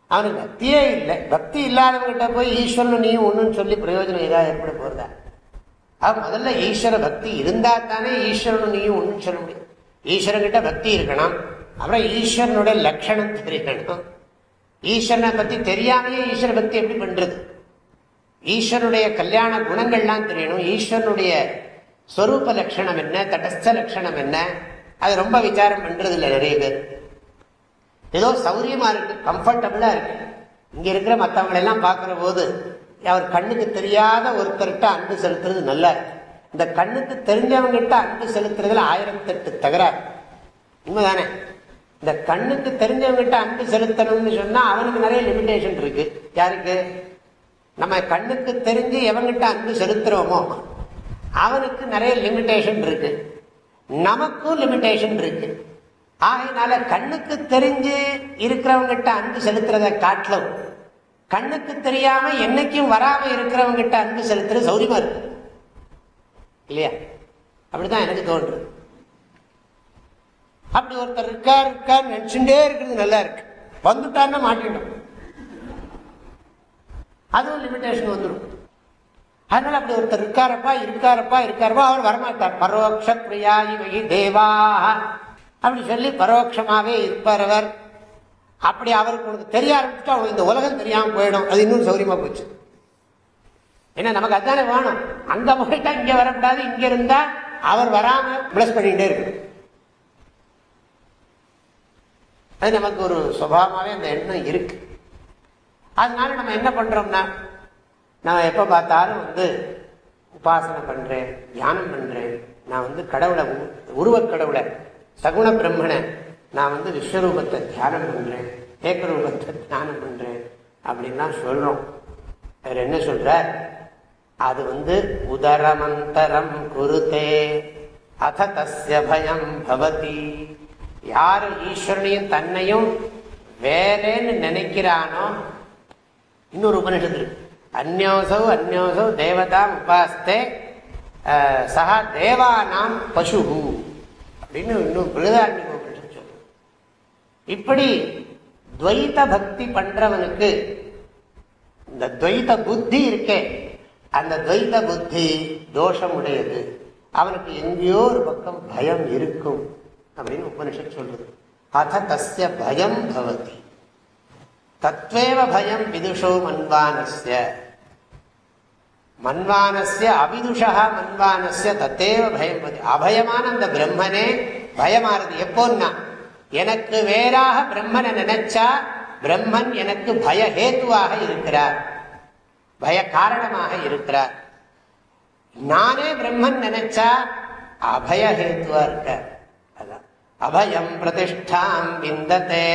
அவனுக்கு பக்தியே இல்லை. பக்தி இல்லாதவங்கிட்ட போய் ஈஸ்வரன் நீயும் ஒன்றுன்னு சொல்லி பிரயோஜனம் ஏதாவது ஏற்பட போகிறதா அவன் முதல்ல ஈஸ்வர பக்தி இருந்தால் தானே ஈஸ்வரனும் நீயும் ஒன்றுன்னு சொல்ல முடியும். ஈஸ்வரன்கிட்ட பக்தி இருக்கணும். அப்புறம் ஈஸ்வரனுடைய லட்சணம் தெரியணும். ஈஸ்வரனை பற்றி தெரியாமையே ஈஸ்வர பக்தி எப்படி பண்ணுறது ஈஸ்வரனுடைய கல்யாண குணங்கள்லாம் தெரியணும். ஈஸ்வரனுடைய ஸ்வரூப லட்சணம் என்ன? தடஸ்த லட்சணம் என்ன? அது ரொம்ப விசாரம் பண்ணுறது இல்லை நிறைய பேர். ஏதோ சௌரியமா இருக்கு கம்ஃபர்டபுளா இருக்கு. இங்க இருக்கிற மற்றவங்களை எல்லாம் போது அவர் கண்ணுக்கு தெரியாத ஒருத்தர்கிட்ட அன்பு செலுத்துறது நல்லா இருக்கு. இந்த கண்ணுக்கு தெரிஞ்சவங்கிட்ட அன்பு செலுத்துறதுல ஆயிரத்தி எட்டு தகராறு உண்மைதானே? இந்த கண்ணுக்கு தெரிஞ்சவங்கிட்ட அன்பு செலுத்தணும்னு சொன்னா அவனுக்கு நிறைய லிமிடேஷன் இருக்கு. யாருக்கு? நம்ம கண்ணுக்கு தெரிஞ்சு எவங்கிட்ட அன்பு செலுத்துறோமோ அவனுக்கு நிறைய லிமிடேஷன் இருக்கு. நமக்கும் லிமிடேஷன் இருக்கு. ஆகினால கண்ணுக்கு தெரிஞ்சு இருக்கிறவங்கிட்ட அன்பு செலுத்துறத காட்டிலும் கண்ணுக்கு தெரியாம என்னைக்கும் வராம இருக்கிறவங்கிட்ட அன்பு செலுத்துறது சௌரியமா இருக்கு. இல்லையா? அப்படிதான் எனக்கு தோன்றுது. அப்படி ஒருத்தர் இருக்கார் இருக்கார் நினைச்சுட்டே இருக்கிறது நல்லா இருக்கு. வந்துட்டான்னா மாட்டிடும் அதுவும் லிமிடேஷன் வந்துடும் அதனால அப்படி ஒருத்தர் இருக்காரப்பா இருக்காரப்பா இருக்காரப்பா அவர் வரமாட்டார். பரோட்ச பிரியா தேவாக அப்படி சொல்லி பரோட்சமாவே அவர் அப்படி அவருக்கு உனக்கு தெரிய ஆரம்பிச்சுட்டா அவனுக்கு இந்த உலகம் தெரியாமல் போயிடும். அது இன்னும் சௌரியமா போச்சு. ஏன்னா நமக்கு அதுதானே வேணும்? அங்க போயிட்டா இங்க வரக்கூடாது இங்க இருந்தா அவர் வராம பிளஸ் பண்ணிட்டே இருக்கு அது நமக்கு ஒரு சுபாவமாவே அந்த எண்ணம் இருக்கு. அதனால நம்ம என்ன பண்றோம்னா நான் எப்ப பார்த்தாலும் வந்து உபாசனை பண்றேன் தியானம் பண்றேன். நான் வந்து கடவுளை உருவக் கடவுளை. சகுண பிரம்மனை நான் வந்து விஸ்வரூபத்தை தியானம் பண்றேன் ஏக்கரூபத்தை தியானம் பண்றேன் அப்படின்லாம் சொல்றோம். அவர் என்ன சொல்ற? அது வந்து உதரமந்தரம் குருதே அத தஸ்ய பயம் பவதி. யாரு ஈஸ்வரனையும் தன்னையும் வேறேன்னு நினைக்கிறானோ? இன்னொரு உபனிஷத்து இருக்கு. அந்யோசௌ அந்யோசௌ தேவதாம் உபாஸ்தே சகா தேவானாம் பசு அப்படின்னு இன்னும் பிருதாரண்ய உபனிஷத்து சொல்லுது இப்படி துவைத பக்தி பண்றவனுக்கு இந்த துவைத புத்தி இருக்கே. அந்த துவைத புத்தி தோஷம் உடையது அவனுக்கு எங்கேயோ ஒரு பக்கம் பயம் இருக்கும் அப்படின்னு உபனிஷத் சொல்றது. அத தஸ்ய பயம் பவதி. தத்வேவ பயம் விதுஷோ மன்வானஸ்ய. மன்வானஸ்ய அபிதுஷா மன்வானஸ்ய தத்தேவ பயம்பதி அபயமான அந்த பிரம்மனே பயமானது. எப்போன்னா எனக்கு வேறாக பிரம்மனை நினைச்சா பிரம்மன் எனக்கு பய ஹேத்துவாக இருக்கிறார். பய காரணமாக இருக்கிறார். நானே பிரம்மன் நினைச்சா அபய ஹேத்துவா இருக்க அதான். அபயம் பிரதிஷ்டாம் விந்ததே.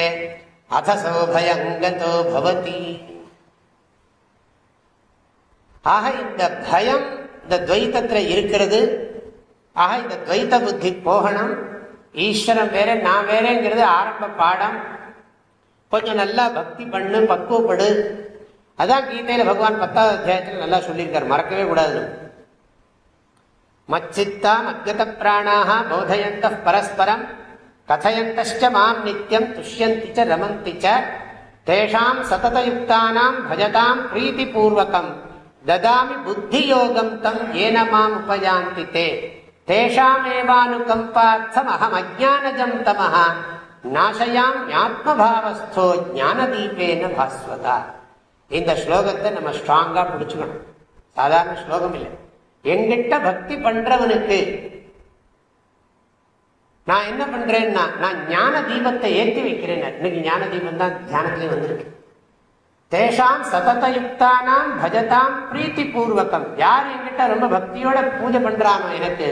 அதசோபயங்கதோ பவதி. ஆக இந்த பயம் இந்த துவைத்தத்தில் இருக்கிறது. ஆக இந்த துவைத்த புத்தி போகணும். ஈஸ்வரன் வேற நான் வேறேங்கிறது ஆரம்ப பாடம். கொஞ்சம் நல்லா பக்தி பண்ணு பக்குவப்படு. அதான் கீதையில பகவான் பத்தாவது அத்தியாயத்தில் நல்லா சொல்லியிருக்காரு. மறக்கவே கூடாது. நம்ம. மச்சித்தா மத்கத பிராணாக போதையந்த பரஸ்பரம் கதையந்தச்ச மாம் நித்தியம் துஷ்யந்தி ச ரமந்தி ச. தேஷாம் சததயுக்தானாம் பஜதாம் பிரீதிபூர்வகம். ததாமி புத்தி யோகம் தம் ஏனமாம் உபயாந்தி தே தேஷாமேவானுகம்பார்த்தம் அகம் அஜானஜம் தமஹ நாசையாம் ஞாத்மபாவஸ்தோ ஞானதீபேன பாஸ்வதா இந்த ஸ்லோகத்தை நம்ம ஸ்ட்ராங்கா பிடிச்சுக்கணும். சாதாரண ஸ்லோகம் இல்லை. எங்கிட்ட பக்தி பண்றவனுக்கு நான் என்ன பண்றேன்னா நான் ஞான தீபத்தை ஏற்றி வைக்கிறேன். இன்னைக்கு ஞான தீபம் தான் தியானத்திலே வந்திருக்கு. தேஷாம் சததயுக்தானாம் பஜதாம் பிரீத்தி பூர்வகம் யார் என்கிட்ட ரொம்ப பக்தியோட பூஜை பண்றானோ எனக்கு?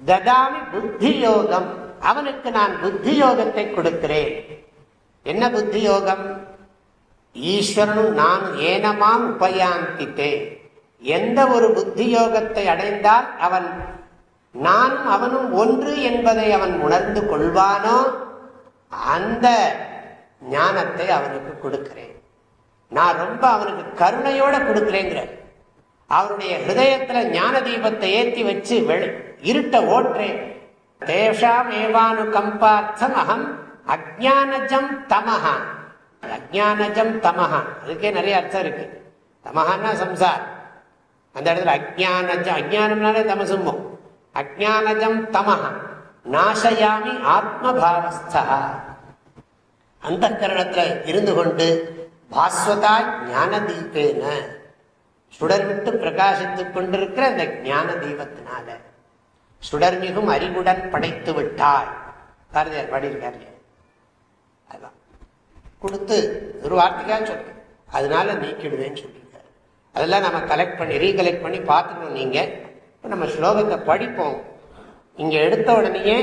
ததாமி புத்தி யோகம் அவனுக்கு நான் புத்தி யோகத்தை கொடுக்கிறேன். என்ன புத்தி யோகம் ஈஸ்வரனும் நான் ஏனமாம் உபயாந்தித்தே எந்த ஒரு புத்தி யோகத்தை அடைந்தால் அவன் நானும் அவனும் ஒன்று என்பதை அவன் உணர்ந்து கொள்வானோ அந்த ஞானத்தை அவனுக்கு கொடுக்கிறேன். நான் ரொம்ப அவனுக்கு கருணையோட கொடுக்கிறேங்கிற அவருடைய ஹிருதயத்துல ஞான தீபத்தை ஏற்றி வச்சு இருட்ட ஓற்றேன் தேஷாம் ஏவானு கம்பார்த்தம் அகம் அஜானஜம் தமஹா அஜானஜம் தமஹா அதுக்கே நிறைய அர்த்தம் இருக்கு. தமஹான்னா சம்சார். அந்த இடத்துல அஜானஜம் அஜானம்னாலே தமசுமோ அஜானஜம் தமஹா நாசயாமி ஆத்மபாவஸ்தா அந்த கரணத்துல இருந்து கொண்டு பாஸ்வதா ஞான தீபேன சுடர் விட்டு பிரகாசித்துக் கொண்டிருக்கிற அந்த ஞான தீபத்தினால சுடர் மிகும் அறிவுடன் படைத்து விட்டாள். பாரதியார் பாடியிருக்கார். அதான் கொடுத்து ஒரு வார்த்தைக்காக சொல்லு அதனால நீக்கிடுவேன்னு சொல்லியிருக்காரு. அதெல்லாம் நம்ம கலெக்ட் பண்ணி ரீகலெக்ட் பண்ணி பார்த்துக்கணும் நீங்க. நம்ம ஸ்லோகத்தை படிப்போம். இங்க எடுத்த உடனேயே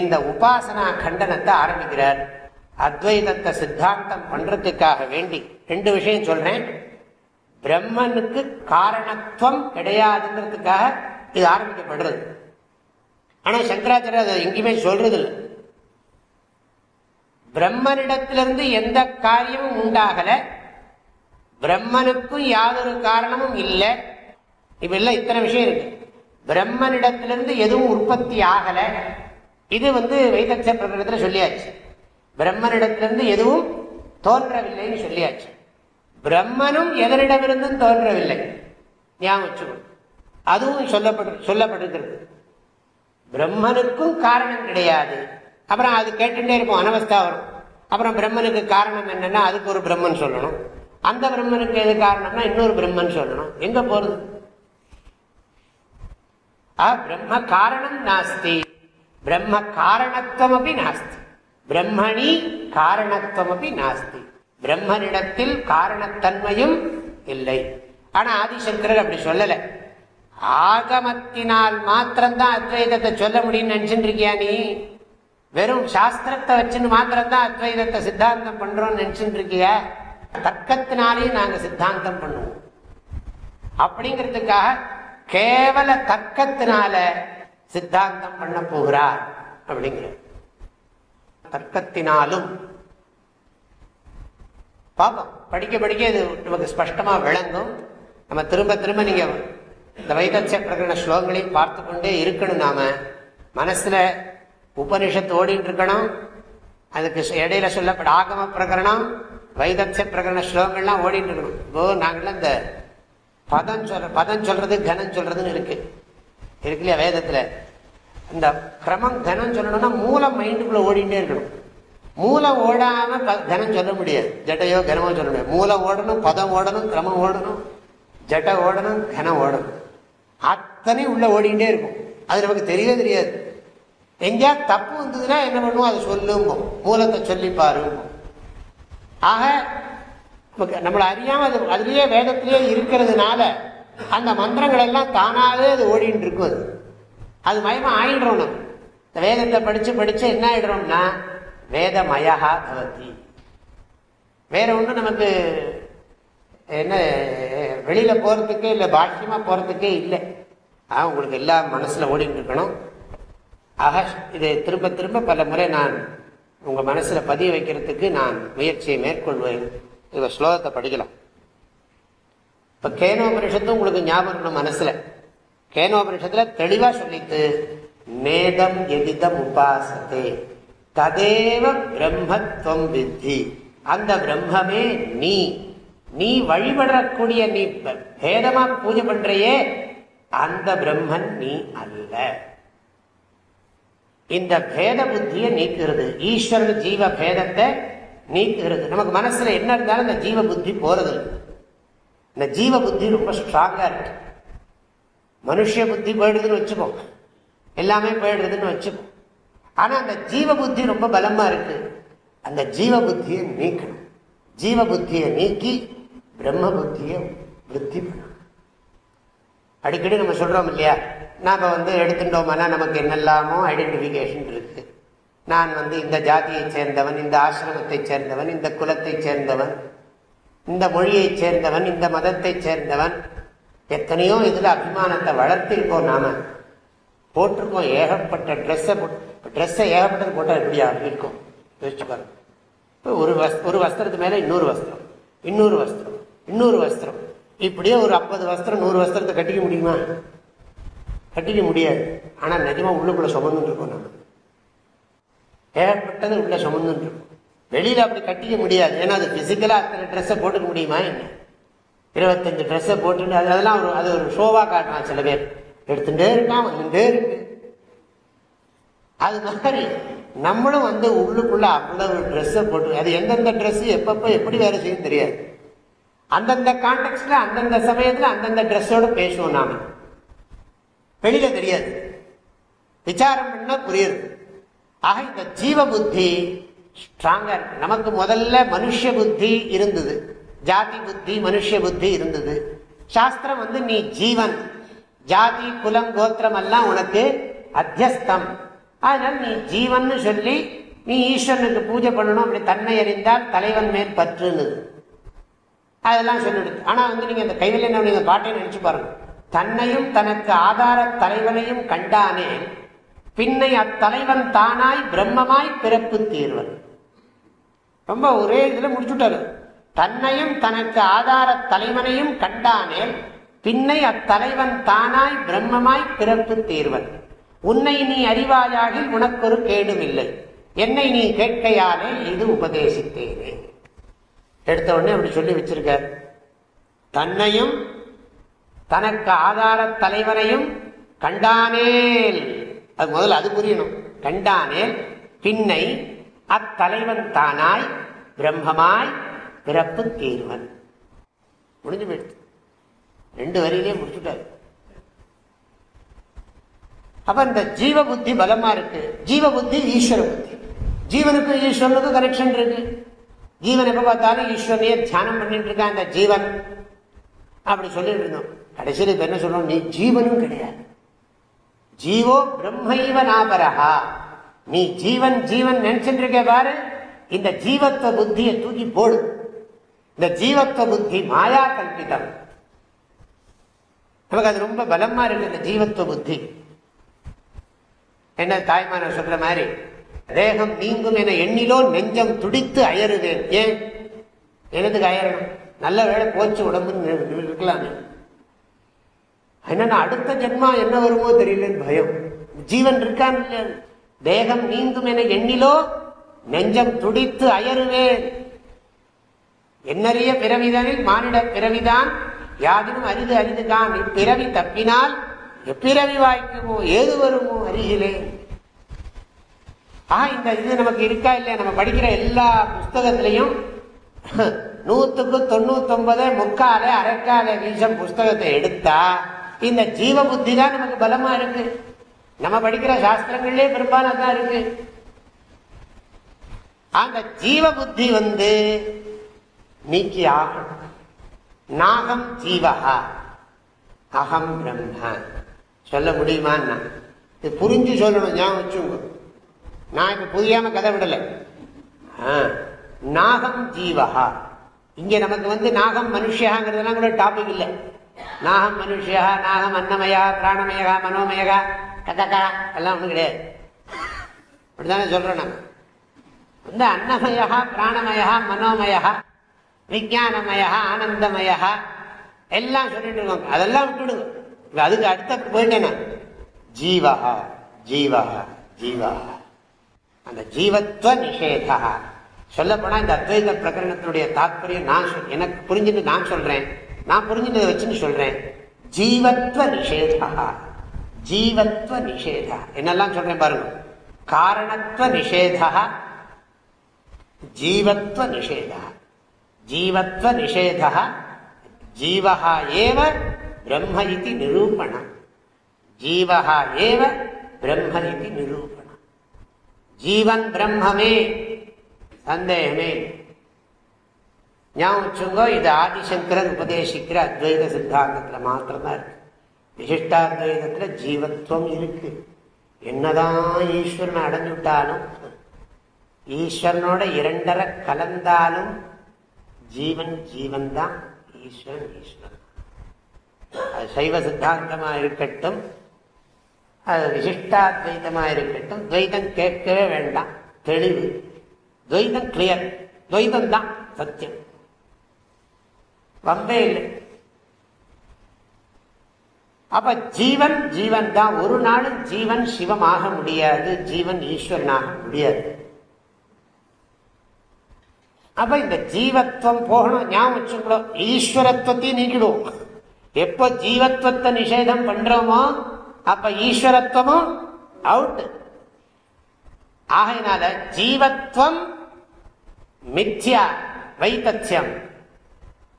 இந்த உபாசனா கண்டனத்தை ஆரம்பிக்கிறார். அத்வைதத்தை சித்தாந்தம் பண்றதுக்காக வேண்டி ரெண்டு விஷயம் சொல்றேன். பிரம்மனுக்கு காரணத்துவம் கிடையாதுங்கிறதுக்காக இது ஆரம்பிக்கப்படுறது. ஆனா சங்கராச்சாரிய அதை எங்கேயுமே சொல்றது இல்லை பிரம்மனிடத்திலிருந்து எந்த காரியமும் உண்டாகல. பிரம்மனுக்கும் யாதொரு காரணமும் இல்லை. இப்ப இத்தனை விஷயம் இருக்கு. பிரம்மனிடத்திலிருந்து எதுவும் உற்பத்தி ஆகல. இது வந்து வைத்தச்ச பிரகடனத்துல சொல்லியாச்சு. பிரம்மனிடத்திலிருந்து எதுவும் தோன்றவில்லைன்னு சொல்லியாச்சு. பிரம்மனும் எதனிடமிருந்தும் தோன்றவில்லை. ஞாபகம் அதுவும் சொல்லப்பட்டு சொல்லப்பட்டிருக்கிறது பிரம்மனுக்கும் காரணம் கிடையாது. அப்புறம் அது கேட்டுட்டே இருக்கும் அனவஸ்தா வரும். அப்புறம் பிரம்மனுக்கு காரணம் என்னன்னா அதுக்கு ஒரு பிரம்மன் சொல்லணும். அந்த பிரம்மனுக்கு எது காரணம்னா இன்னொரு பிரம்மன் சொல்லணும். எங்க போறது? பிரம்ம காரணம் நாஸ்தி. பிரம்ம காரணத்துவம் அப்படி நாஸ்தி. பிரம்மணி காரணத்துவம் அப்படி நாஸ்தி. பிரம்மனிடத்தில் காரணத்தன்மையும் இல்லை. ஆனா ஆதிசங்கரர் அப்படி சொல்லல. ஆகமத்தினால் மாத்திரம்தான் அத்வைதத்தை சொல்ல முடியும்னு நினைச்சுட்டு இருக்கியா நீ? வெறும் சாஸ்திரத்தை வச்சுன்னு மாத்திரம்தான் அத்வைதத்தை சித்தாந்தம் பண்றோம்னு நினைச்சுட்டு இருக்கிய தர்க்கத்தினாலேயும் நாங்க சித்தாந்தம் பண்ணுவோம். அப்படிங்கிறதுக்காக கேவல தர்க்கத்தினால சித்தாந்தம் பண்ண போகிறார் அப்படிங்கிறது தர்க்கத்தினாலும். பார்ப்போம் படிக்க படிக்க இது நமக்கு ஸ்பஷ்டமா விளங்கும். நம்ம திரும்ப திரும்ப நீங்க இந்த வைத்தச்ச பிரகடன ஸ்லோகங்களையும் பார்த்து கொண்டே இருக்கணும் நாம. மனசுல உபனிஷத்து ஓடிட்டு இருக்கணும். அதுக்கு இடையில சொல்லப்பட ஆகம பிரகரணம் வைத்தச்ச பிரகரண ஸ்லோகங்கள்லாம் ஓடிட்டு இருக்கணும். இப்போ நாங்களாம் இந்த பதம் சொல்ற பதம் சொல்றது கனம் சொல்றதுன்னு இருக்கு. இருக்கு இல்லையா வேதத்துல? இந்த கிரமம் கனம் சொல்லணும்னா மூலம் மைண்டுக்குள்ள ஓடிட்டே இருக்கணும். மூலம் ஓடாம கனம் சொல்ல முடியாது. ஜட்டையோ கனமோ சொல்ல முடியாது. மூலம் ஓடணும் பதம் ஓடணும் கிரமம் ஓடணும் ஜட்டை ஓடணும் கனம் ஓடணும். அத்தனை உள்ள ஓடிக்கிட்டே இருக்கும். அது நமக்கு தெரியவே தெரியாது. எங்கேயா தப்பு வந்ததுன்னா என்ன பண்ணுவோம்? அதை சொல்லும்போம் மூலத்தை சொல்லி பாருங்க. ஆக நம்மளை அறியாம அது அதுலயே வேதத்திலேயே இருக்கிறதுனால அந்த மந்திரங்கள் எல்லாம் தானாகவே அது ஓடிட்டு இருக்கும் அது. அது மயமா ஆயிடுறோம். நம்ம இந்த வேதத்தை படிச்சு படிச்சு என்ன ஆயிடுறோம்னா வேதமயா பவதி. வேற ஒன்றும் நமக்கு என்ன வெளியில போறதுக்கே இல்லை பாஷ்யமாக போறதுக்கே இல்லை. ஆஹ் உங்களுக்கு எல்லாம் மனசுல ஓடிட்டு இருக்கணும். ஆக இதை திரும்ப திரும்ப பல முறை நான் உங்க மனசுல பதிய வைக்கிறதுக்கு நான் முயற்சியை மேற்கொள்வேன். இந்த ஸ்லோகத்தை படிக்கலாம். இப்ப கேனோபனிஷத்தும் உங்களுக்கு ஞாபகம் மனசுல. கேனோபனிஷத்துல தெளிவா சொல்லித்து நேதம் எதிதம் உபாசத்தே ததேவ பிரம்மத்துவம் வித்தி. அந்த பிரம்மமே நீ. நீ வழிபடக்கூடிய நீ பேதமா பூஜை பண்றையே அந்த பிரம்மன் நீ அல்ல. இந்த பேத புத்தியை நீக்குகிறது ஈஸ்வரன் ஜீவ பேதத்தை நீக்குகிறது நமக்கு மனசுல என்ன இருந்தாலும் இந்த ஜீவ புத்தி போறது இந்த ஜீவ புத்தி ரொம்ப ஸ்ட்ராங்கா இருக்கு. மனுஷ புத்தி போயிடுதுன்னு வச்சுப்போம் எல்லாமே போயிடுறதுன்னு வச்சுப்போம் ஆனா அந்த ஜீவ புத்தி ரொம்ப பலமா இருக்கு. அந்த ஜீவ புத்தியை நீக்கணும். ஜீவ புத்தியை நீக்கி பிரம்ம புத்தியை விருத்தி பண்ணணும். அடிக்கடி நம்ம சொல்றோம் இல்லையா? நாம வந்து எடுத்துட்டோம்னா நமக்கு என்னெல்லாமோ ஐடென்டிபிகேஷன் இருக்கு. நான் வந்து இந்த ஜாதியை சேர்ந்தவன் இந்த ஆசிரமத்தை சேர்ந்தவன் இந்த குலத்தை சேர்ந்தவன் இந்த மொழியை சேர்ந்தவன் இந்த மதத்தை சேர்ந்தவன் எத்தனையோ இதுல அபிமானத்தை வளர்த்திருக்கோம் நாம. போட்டிருக்கோம் ஏகப்பட்ட ட்ரெஸ்ஸை ட்ரெஸ்ஸை ஏகப்பட்டது போட்டால் எப்படியா இருக்கும்? யோசிச்சு பாருங்க. ஒரு வஸ் ஒரு வஸ்திரத்து மேல இன்னொரு வஸ்திரம். இன்னொரு வஸ்திரம். இன்னொரு வஸ்திரம். இப்படியே ஒரு ஐம்பது வஸ்திரம் நூறு வஸ்திரத்தை கட்டிக்க முடியுமா? கட்டிக்க முடியாது. ஆனா நிஜமா உள்ளுக்குள்ள சுமந்துட்டு இருக்கோம் நம்ம ஏகப்பட்டது உள்ள சுமந்துட்டு இருக்கும். வெளியில அப்படி கட்டிக்க முடியாது. ஏன்னா அது பிசிக்கலா அத்தனை ட்ரெஸ்ஸை போட்டுக்க முடியுமா என்ன? இருபத்தஞ்சு ட்ரெஸ்ஸை போட்டுட்டு அது அதெல்லாம் ஒரு அது ஒரு ஷோவாக காட்டுறான் சில பேர். எடுத்துட்டே இருக்கான் வந்துட்டே இருக்கு. அது மாதிரி நம்மளும் வந்து உள்ளுக்குள்ள அவ்வளவு ட்ரெஸ்ஸை போட்டு அது எந்தெந்த ட்ரெஸ் எப்பப்போ எப்படி வேலை செய்யும் தெரியாது. அந்தந்த கான்டெக்ட்ல அந்தந்த சமயத்தில் அந்தந்த ட்ரெஸ்ஸோடு பேசுவோம் நாம. வெளியில தெரியாது. விசாரம் பண்ண புரியுது. ஆக இந்த ஜீவ புத்தி ஸ்ட்ராங்கா இருக்கு. நமக்கு முதல்ல மனுஷ புத்தி இருந்தது. ஜாதி புத்தி மனுஷ புத்தி இருந்தது. சாஸ்திரம் வந்து நீ ஜீவன். ஜாதி குலம் கோத்திரம் எல்லாம் உனக்கு அத்தியஸ்தம். அதனால நீ ஜீவன் சொல்லி நீ ஈஸ்வரனுக்கு பூஜை பண்ணணும் அப்படி தன்னை அறிந்தால் தலைவன் மேல் பற்றுன்னு. அதெல்லாம் சொல்லிடுது. ஆனா வந்து நீங்க அந்த கைவில நீங்கள் பாட்டை நினைச்சு பாருங்க. தன்னையும் தனக்கு ஆதார தலைவனையும் கண்டானே பின்னை அத்தலைவன் தானாய் பிரம்மமாய் பிறப்பு தீர்வன் ரொம்ப ஒரே இதுல முடிச்சுட்டாரு. தன்னையும் தனக்கு ஆதார தலைவனையும் கண்டானே பின்னை அத்தலைவன் தானாய் பிரம்மமாய் பிறப்பு தீர்வன். உன்னை நீ அறிவாயாகில் உனக்கொரு கேடும் இல்லை என்னை நீ கேட்கையாலே இது உபதேசித்தேனே. எடுத்த உடனே அப்படி சொல்லி வச்சிருக்கார் தன்னையும் தனக்கு ஆதார தலைவனையும் கண்டானேல். அது முதல்ல அது புரியணும். கண்டானேல் பின்னை அத்தலைவன் தானாய் பிரம்மமாய் பிறப்பு தீர்வன். முடிஞ்சு போயிடுச்சு. ரெண்டு வரியிலே முடிச்சுட்டாரு. அப்ப இந்த ஜீவ புத்தி பலமா இருக்கு? ஜீவ புத்தி ஈஸ்வர புத்தி. ஜீவனுக்கும் ஈஸ்வரனுக்கும் கனெக்ஷன் இருக்கு. ஜீவன் எப்ப பார்த்தாலும் ஈஸ்வரனையே தியானம் பண்ணிட்டு இருக்கான் அந்த ஜீவன். அப்படி சொல்லிட்டு இருந்தோம். கடைசியில் இப்ப என்ன சொல்லணும் நீ ஜீவனும் கிடையாது. ஜீவோ பிரம்மைவ நாபரஹா. நீ ஜீவன் ஜீவன் நினைச்சிட்டு இருக்க பாரு. இந்த ஜீவத்துவ புத்தியை தூக்கி போடு. இந்த ஜீவத்துவ புத்தி மாயா கல்பிதம் நமக்கு அது ரொம்ப பலமா இருக்கு இந்த ஜீவத்துவ புத்தி. என்ன தாய்மான சொல்ற மாதிரி தேகம் நீங்கும் என எண்ணிலோ நெஞ்சம் துடித்து அயறுவேன். ஏன்? எனதுக்கு அயறணும்? நல்ல வேலை போச்சு உடம்புன்னு இருக்கலாமே. என்னன்னா அடுத்த ஜென்மா என்ன வருமோ தெரியலன்னு பயம். ஜீவன் இருக்கான் தேகம் நீங்கும் என எண்ணிலோ நெஞ்சம் துடித்து அயறுவேன். என்னறிய பிறவிதனில் மானிட பிறவிதான் யாதினும் அரிது அரிதுதான். இப்பிறவி தப்பினால் எப்பிறவி வாய்க்குமோ ஏது வருமோ அருகிலே ஆஹ் இந்த இது நமக்கு இருக்கா இல்லையா? நம்ம படிக்கிற எல்லா புஸ்தகத்திலையும் [laughs] நூத்துக்கு தொண்ணூத்தி ஒன்பது முக்கால அரைக்கால வீசம் புஸ்தகத்தை எடுத்தா இந்த ஜீவ புத்தி தான் நமக்கு பலமா இருக்கு. நம்ம படிக்கிற சாஸ்திரங்கள்லயே பெரும்பாலும் தான் இருக்கு. அந்த ஜீவ புத்தி வந்து நீக்கி நாகம் ஜீவகா அகம் பிரம்ம. சொல்ல முடியுமான்னா? இது புரிஞ்சு சொல்லணும் ஞாபகம் வச்சுங்க நான் இப்ப புரியாம கதை விடலை. நாகம் ஜீவகா இங்க நமக்கு வந்து நாகம் மனுஷியாங்கிறதுலாம் கூட டாபிக் இல்லை. நாகம் மனுஷியா நாகம் அன்னமயா பிராணமயகா மனோமயகா கதகா எல்லாம் ஒண்ணு கிடையாது. அப்படித்தானே சொல்றோம் நம்ம வந்து அன்னமயா பிராணமயா மனோமயா விஜயானமயா ஆனந்தமயா எல்லாம் சொல்லிட்டு இருக்கோம் அதெல்லாம் விட்டுடுங்க. அதுக்கு அடுத்த போயிட்டேன் ஜீவா ஜீவா ஜீவா அந்த ஜீவத்துவ நிஷேதா சொல்லப்போனா இந்த அத்வைத பிரகரணத்தினுடைய தாற்பயம் நான் எனக்கு புரிஞ்சுட்டு நான் சொல்றேன். நான் புரிஞ்சுட்டு வச்சுன்னு சொல்றேன். ஜீவத்வ நிஷேதா ஜீவத்வ நிஷேதா என்னெல்லாம் சொல்றேன் பாருங்க. காரணத்துவ நிஷேதா ஜீவத்வ நிஷேதா ஜீவத்வ நிஷேதா. ஜீவஹா ஏவ பிரம்ம இது நிரூபணம் ஜீவஹா ஏவ பிரம்ம இது நிரூபணம் ஜீவன் பிரம்மமே. சந்தேகமே. ஞாபகம் இது ஆதிசங்கரன் உபதேசிக்கிற அத்வைத சித்தாந்தத்தில் மாத்திரம்தான் இருக்கு. விசிஷ்டாத்வைதத்தில் ஜீவத்துவம் இருக்கு. என்னதான் ஈஸ்வரன் அடைஞ்சுட்டாலும் ஈஸ்வரனோட இரண்டரை கலந்தாலும் ஜீவன் ஜீவன் தான் ஈஸ்வரன் ஈஸ்வரன். அது சைவ சித்தாந்தமா இருக்கட்டும் அது விசிஷ்டாத்வைதமா இருக்கட்டும் துவைதம் கேட்கவே வேண்டாம் தெளிவு. துவைதம் கிளியர் துவைதம் தான் சத்தியம். வந்தே இல்லை. அப்ப ஜீவன் ஜீவன் தான் ஒரு நாளும் ஜீவன் சிவமாக முடியாது ஜீவன் ஈஸ்வரனாக முடியாது. அப்ப இந்த ஜீவத்வம் போகணும் ஞாபகம் வச்சுக்கிறோம் ஈஸ்வரத்துவத்தையும் நீக்கிடுவோம் எப்போ ஜீவத்வத்தை நிஷேதம் பண்றோமோ அப்ப ஈஸ்வரத்துவமும் அவுட் ஆகையினால ஜீவத்வம் மித்யா வைத்தத்தியம்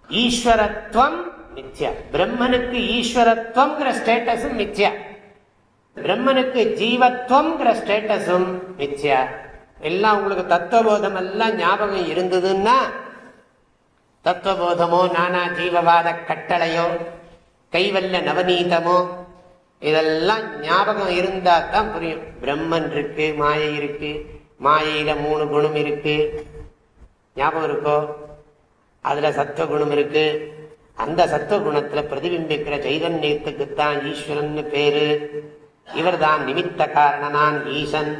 ஈஸ்வரத்துவம் மித்யா பிரம்மனுக்கு ஈஸ்வரத்துவம் ஸ்டேட்டஸும் மித்யா பிரம்மனுக்கு ஜீவத்துவம் ஸ்டேட்டஸும் மித்யா எல்லாம் உங்களுக்கு தத்துவபோதம் எல்லாம் ஞாபகம் இருந்ததுன்னா தத்துவபோதமோ நானா ஜீவவாத கட்டளையோ கைவல்ல நவநீதமோ இதெல்லாம் ஞாபகம் இருந்தா தான் புரியும். பிரம்மன் இருக்கு மாயை இருக்கு மாயையில மூணு குணம் இருக்கு. ஞாபகம் இருக்கோ? அதுல சத்துவ குணம் இருக்கு. அந்த சத்துவ குணத்துல பிரதிபிம்பிக்கிற சைதன்யத்துக்குத்தான் ஈஸ்வரன் பேரு. இவர் தான் நிமித்த காரணனான் ஈசன்.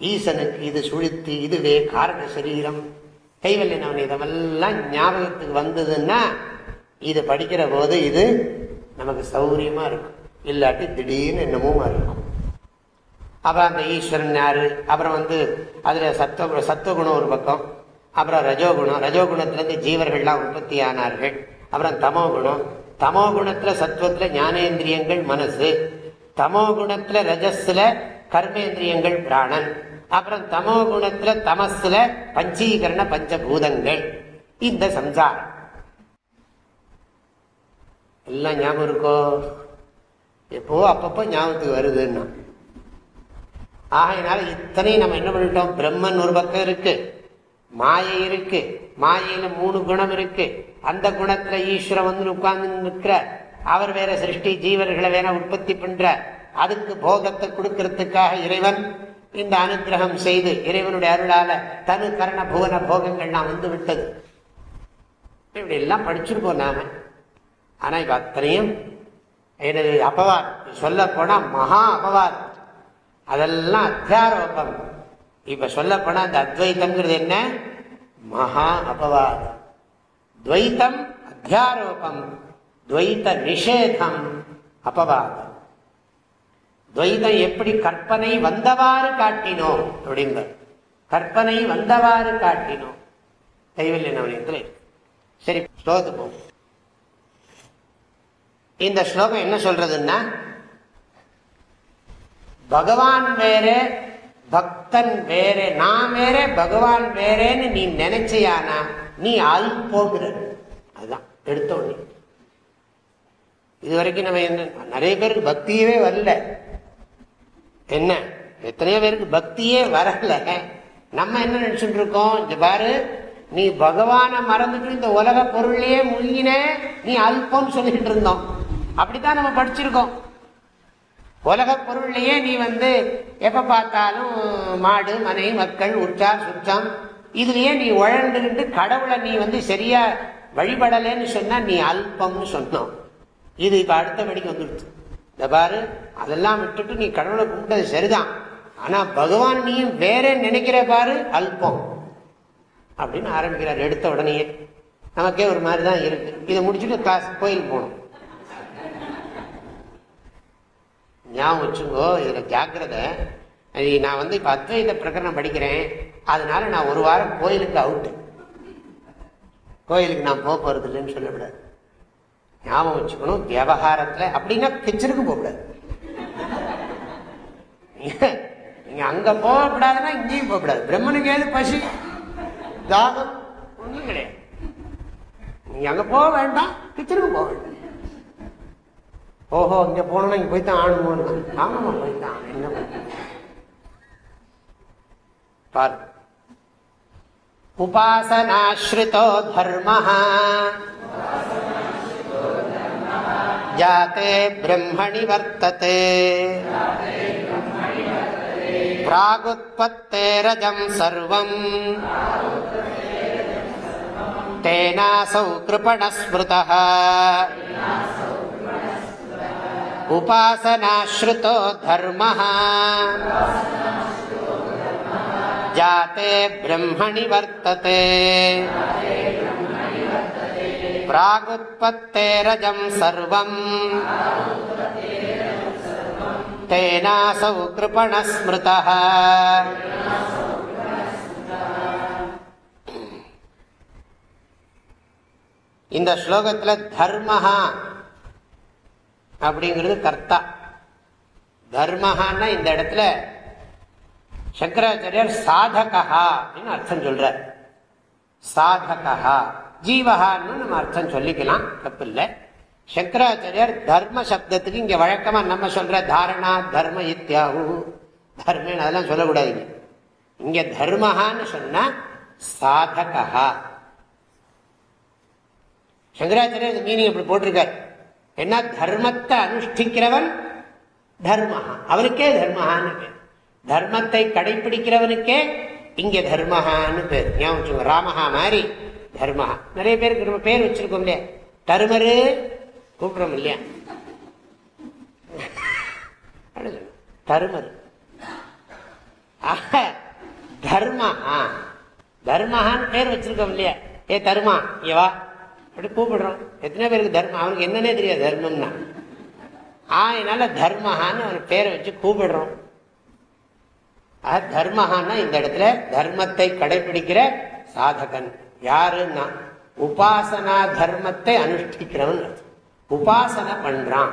ஈசனுக்கு இது சுழித்து இதுவே காரண சரீரம். கைவல்லியனவன் இதெல்லாம் ஞாபகத்துக்கு வந்ததுன்னா இது படிக்கிற போது இது நமக்கு சௌகரியமா இருக்கும். இல்லாட்டி திடீர்னு என்னமோ இருக்கும் அப்புறம் அந்த ஈஸ்வரன் யாரு? அப்புறம் வந்து அதுல சத்துவ சத்துவகுணம் ஒரு பக்கம். அப்புறம் ரஜோகுணம். ரஜோகுணத்திலிருந்து ஜீவர்கள்லாம் உற்பத்தி ஆனார்கள். அப்புறம் தமோ குணம் தமோ குணத்தில் சத்துவத்துல ஞானேந்திரியங்கள் மனசு. தமோ குணத்தில் ரஜஸ்ல கர்மேந்திரியங்கள் பிராணன். அப்புறம் தமோ குணத்துல தமசுல பஞ்சீகரண பஞ்சபூதங்கள். இந்த சம்சாரம். எல்லாம் ஞாபகம் இருக்கோ? எப்போ அப்பப்போ ஞாபகத்துக்கு வருதுன்னா. ஆகையினால இத்தனையும் நம்ம என்ன பண்ணிட்டோம்? பிரம்மன் ஒரு பக்கம் இருக்கு. மாயை இருக்கு. மாயையில மூணு குணம் இருக்கு. அந்த குணத்துல ஈஸ்வரன் வந்து உட்கார்ந்து நிற்கிற அவர் வேற சிருஷ்டி ஜீவர்களை வேற உற்பத்தி பண்ற அதுக்கு போகத்தை கொடுக்கறதுக்காக இறைவன் இந்த அனுகிரகம் செய்து இறைவனுடைய அருளால தனு கரண புவன போகங்கள்லாம் வந்து விட்டது. இப்படி எல்லாம் படிச்சிருப்போம் நாம. ஆனா இப்ப அத்தனையும் எனது அபவாத் சொல்ல போனா மகா அபவாத். அதெல்லாம் அத்தியாரோபம். இப்ப சொல்ல போனா அந்த அத்வைத்தம்ங்கிறது என்ன? மகா அபவாதம் துவைத்தம் அத்தியாரோபம். துவைத்த நிஷேதம் அபவாதம் துவைதம் எப்படி கற்பனை வந்தவாறு காட்டினோம் அப்படிங்க. கற்பனை வந்தவாறு காட்டினோம். கைவல்ய நவனியத்தில் சரி ஸ்லோகத்துக்கு இந்த ஸ்லோகம் என்ன சொல்றதுன்னா பகவான் வேற பக்தன் வேற நான் வேற பகவான் வேறேன்னு நீ நினைச்சியானா நீ ஆள் போகிற. அதுதான் எடுத்த உடனே. இது வரைக்கும் நம்ம என்ன நிறைய பேருக்கு பக்தியவே வரல. என்ன? எத்தனையோ பேருக்கு பக்தியே வரல. நம்ம என்ன நினைச்சுட்டு இருக்கோம்? இந்த பாரு நீ பகவான மறந்துட்டு இந்த உலக பொருளையே முழுகின நீ அல்பம் சொல்லிட்டு இருந்தோம். அப்படித்தான் நம்ம படிச்சிருக்கோம். உலக பொருள்லையே நீ வந்து எப்ப பார்த்தாலும் மாடு மனை மக்கள் உற்றார் சுற்றம் இதுலயே நீ உழண்டுகிட்டு கடவுளை நீ வந்து சரியா வழிபடலன்னு சொன்னா நீ அல்பம்னு சொன்னோம். இது இப்ப அடுத்தபடிக்கு வந்துடுச்சு. இந்த பாரு அதெல்லாம் விட்டுட்டு நீ கடவுளை கும்பிட்டது சரிதான். ஆனா பகவான் நீ வேற நினைக்கிற பாரு அல்பம். அப்படின்னு ஆரம்பிக்கிறார் எடுத்த உடனேயே. நமக்கே ஒரு மாதிரி தான் இருக்கு. இதை முடிச்சுட்டு காசு கோயில் போகணும். ஞாபகம் வச்சுங்கோ இதுல ஜாக்கிரதை. நான் வந்து இப்ப அத்வைத பிரகரணம் படிக்கிறேன். அதனால நான் ஒரு வாரம் கோயிலுக்கு அவுட்டு கோயிலுக்கு நான் போக போறது இல்லைன்னு சொல்லக்கூடாது. ஞாபகம் வச்சுக்கணும். விவகாரத்துல அப்படின்னா கெச்சிருக்கு போகக்கூடாது. நீங்க அங்க போகக்கூடாதுன்னா இங்கேயும் போகக்கூடாது. பிரம்மனுக்கு ஏது பசி? தாகம்? ஒன்றும் கிடையாது. நீங்க அங்க போக வேண்டாம் கிச்சனுக்கு போக வேண்டாம். ஓஹோ இங்க போனோம்னா இங்க போய்தான் ஆணுமோன்னு ஆமாமா போய்தான் என்ன பண்ண பாரு. உபாசனாஸ்ரிதோ தர்ம जाते ब्रह्मणि वर्तते प्रागुत्पत्तेरजम् सर्वम् तेनासौ कृपणस्मृतः उपासनाश्रितो धर्मः जाते ब्रह्मणि वर्तते प्रागुत्पत्तेरजम् सर्वम् तेनासौ कृपणस्मृतः இந்த ஸ்லோகத்துல தர்மஹா அப்படிங்கிறது கர்த்தா தர்மஹான்னா இந்த இடத்துல சங்கராச்சாரியர் சாதகா அப்படின்னு அர்த்தம் சொல்றார் சாதகா ஜீவகான்னு நம்ம அர்த்தம் சொல்லிக்கலாம். தப்பு இல்லை சங்கராச்சாரியர் தர்ம சப்தத்துக்கு இங்க வழக்கமா நம்ம சொல்ற தாரணா தர்ம இத்தியாகு. தர்மன் அதெல்லாம் சொல்லக்கூடாதுங்க. இங்க தர்மஹான்னு சொன்னா சாதகா சங்கராச்சாரியர் மீனிங் இப்படி போட்டிருக்கார். என்ன? தர்மத்தை அனுஷ்டிக்கிறவன் தர்மஹா. அவருக்கே தர்மஹான்னு பேர். தர்மத்தை கடைபிடிக்கிறவனுக்கே இங்க தர்மஹான்னு பேர். ஞாபகம் ராமஹா மாதிரி. தர்மஹா நிறைய பேருக்கு நம்ம பேர் வச்சிருக்கோம் இல்லையா தருமரு? கூப்பிடுறோம் இல்லையா? தருமரு. தர்மஹா தர்மஹான்னு பேர் வச்சிருக்கோம் இல்லையா? ஏ தருமா ஏவா அப்படி கூப்பிடுறோம். எத்தனை பேருக்கு தர்மம் அவனுக்கு என்னன்னே தெரியாது தர்மம்னா. ஆயினால தர்மஹான்னு அவனுக்கு பேரை வச்சு கூப்பிடுறோம். தர்மஹான்னா இந்த இடத்துல தர்மத்தை கடைபிடிக்கிற சாதகன். யாருன்னா உபாசனா தர்மத்தை அனுஷ்டிக்கிறவன் உபாசனை பண்றான்.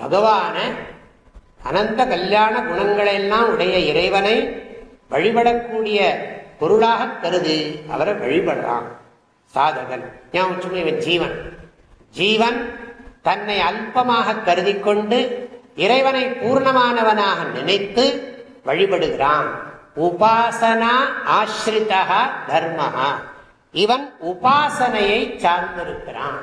பகவான அனந்த கல்யாண குணங்களை எல்லாம் உடைய இறைவனை வழிபடக்கூடிய பொருளாக கருது அவரை வழிபடுறான். சாதகன். ஞாபகம் இவன் ஜீவன்? ஜீவன் தன்னை அல்பமாக கருதி கொண்டு இறைவனை பூர்ணமானவனாக நினைத்து வழிபடுகிறான். உபாசனா ஆசிரிதா தர்மஹா. இவன் உபாசனையை சார்ந்திருக்கிறான்.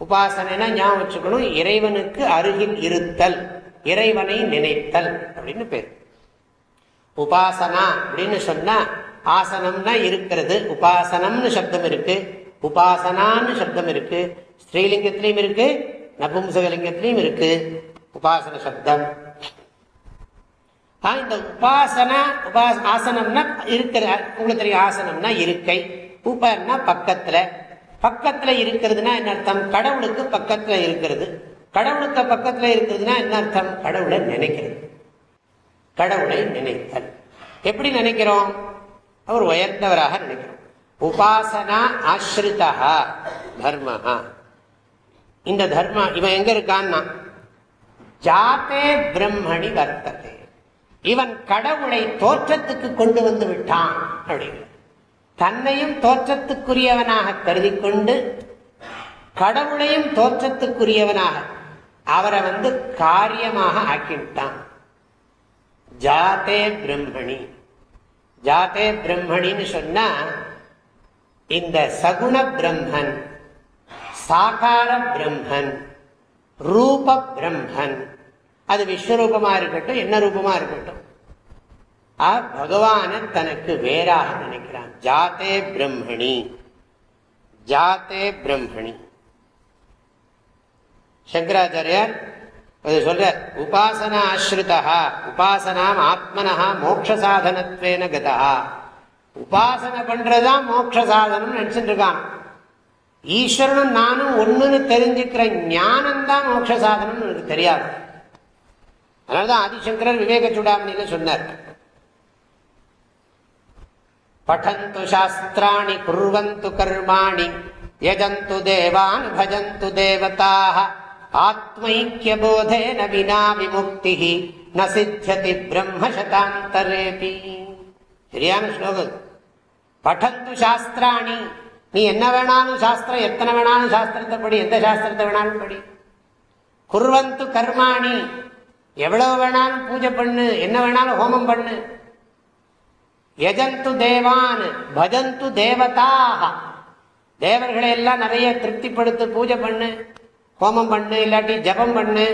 உபாசனைனா ஞாபகம் வச்சுக்கணும் இறைவனுக்கு அருகில் இருத்தல் இறைவனை நினைத்தல் அப்படின்னு பேர். உபாசனா அப்படின்னு சொன்னா ஆசனம்னா இருக்கிறது உபாசனம்னு சப்தம் இருக்கு உபாசனான்னு சப்தம் இருக்கு ஸ்ரீலிங்கத்திலையும் இருக்கு நபும்சகலிங்கத்திலையும் இருக்கு உபாசன சப்தம். இந்த உபாசனா உபாச ஆசனம்னா இருக்கிற உங்களுக்கு தெரியும் ஆசனம்னா இருக்கை. உபன்னா பக்கத்துல. பக்கத்துல இருக்கிறதுனா என்ன அர்த்தம்? கடவுளுக்கு பக்கத்துல இருக்கிறது. கடவுளுக்கு பக்கத்துல இருக்கிறதுனா என்ன அர்த்தம்? கடவுளை நினைக்கிறது. கடவுளை நினைத்தல். எப்படி நினைக்கிறோம்? அவர் உயர்ந்தவராக நினைக்கிறோம். உபாசனா ஆசிரிதா தர்மஹா. இந்த தர்மா இவன் எங்க இருக்கான்னா? ஜாத்தே பிரம்மணி வர்த்ததே. இவன் கடவுளை தோற்றத்துக்கு கொண்டு வந்து விட்டான் அப்படின்னு. தன்னையும் தோற்றத்துக்குரியவனாக கருதி கொண்டு கடவுளையும் தோற்றத்துக்குரியவனாக அவரை வந்து காரியமாக ஆக்கிவிட்டான். ஜாத்தே பிரம்மணி. ஜாத்தே பிரம்மணின்னு சொன்னா இந்த சகுண பிரம்மன் சாகார பிரம்மன் ரூப பிரம்மன் அது விஸ்வரூபமா இருக்கட்டும் என்ன ரூபமா இருக்கட்டும். பகவான தனக்கு வேறாக நினைக்கிறான். ஜாத்தே பிரம்மணி. ஜாத்தே பிரம்மணி. சங்கராச்சாரியார் சொல்ற உபாசனா ஆசிரிதா உபாசனாம் ஆத்மனா மோட்ச சாதனத்வேன கதா உபாசனை பண்றதுதான் மோட்ச சாதனம் நினைச்சிட்டு இருக்கான். ஈஸ்வரனும் நானும் ஒண்ணுன்னு தெரிஞ்சுக்கிற ஞானம் தான் மோட்ச சாதனம் எனக்கு தெரியாது. அதனாலதான் ஆதிசங்கரர் விவேக சுடாமணியில சொன்னார் படந்து சாஸ்திராணி குர்வந்து கர்மாணி யஜந்து தேவான் பஜந்து தேவதாக ஆத்மைக்கியபோதேன வினா விமுக்தி ந சித்தியதி பிரம்மசதாந்தரேபி சரியான ஸ்லோகம் படந்து சாஸ்திராணி நீ என்ன வேணாலும் சாஸ்திரம் எத்தனை வேணாலும் சாஸ்திரத்தை படி எந்த சாஸ்திரத்தை வேணாலும் படி குர்வந்து கர்மாணி எவ்வளவு வேணாலும் பூஜை பண்ணு என்ன வேணாலும் ஹோமம் பண்ணு எஜந்து தேவான் பஜந்து தேவதாக தேவர்களை எல்லாம் நிறைய திருப்திப்படுத்து பூஜை பண்ணு ஹோமம் பண்ணு இல்லாட்டி ஜபம் பண்ணு.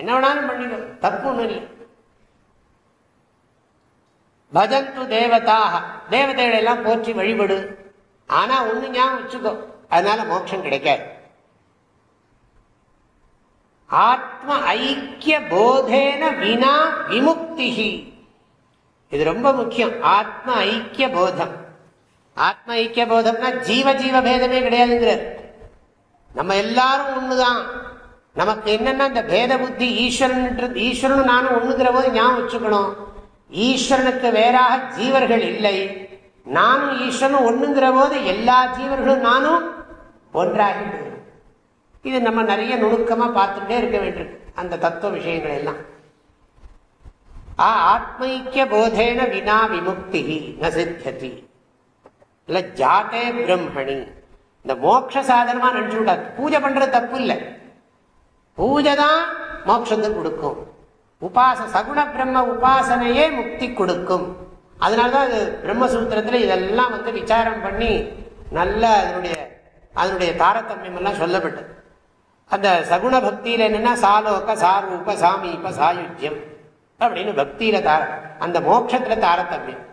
என்ன வேணாலும் பண்ணிடும் தப்பு ஒன்றும் இல்லை. பஜந்து தேவதாக தேவதைகளை எல்லாம் போற்றி வழிபடு. ஆனா ஒண்ணு ஞாபகம் வச்சுக்கோ அதனால மோட்சம் கிடைக்காது. ஆத்ம ஐக்கிய போதேன வினா விமுக்தி இது ரொம்ப முக்கியம். ஆத்ம ஐக்கிய போதம் ஆத்ம ஐக்கிய போதம்னா ஜீவ ஜீவ பேதமே கிடையாதுங்கிறார். நம்ம எல்லாரும் ஒண்ணுதான். நமக்கு என்னன்னா இந்த பேத புத்தி ஈஸ்வரன் ஈஸ்வரன் நானும் ஒண்ணுங்கிற போது ஞாபகம் வச்சுக்கணும். ஈஸ்வரனுக்கு வேறாக ஜீவர்கள் இல்லை. நானும் ஈஸ்வரனும் ஒண்ணுங்கிற போது எல்லா ஜீவர்களும் நானும் ஒன்றாகி இது நம்ம நிறைய நுணுக்கமா பார்த்துட்டே இருக்க வேண்டியிருக்கு. அந்த தத்துவ விஷயங்கள் எல்லாம். ஆத்மைக்கிய போதேன வினா விமுக்தி ந நசித்தி இல்ல ஜாத்தே பிரம்மணி இந்த மோட்ச சாதனமா நினைச்சு விடாது பூஜை பண்றது தப்பு இல்லை பூஜை தான் மோட்சத்தை கொடுக்கும் உபாச சகுண பிரம்ம உபாசனையே முக்தி கொடுக்கும் அதனாலதான் அது பிரம்மசூத்திரத்துல இதெல்லாம் வந்து விசாரம் பண்ணி நல்ல அதனுடைய அதனுடைய தாரதமியம் எல்லாம் சொல்லப்பட்டது அந்த சகுண பக்தியில என்னன்னா சாலோக சாரூப சாமீப சாயுஜ்யம் அப்படின்னு பக்தியில தார அந்த மோட்சத்துல தாரதமியம்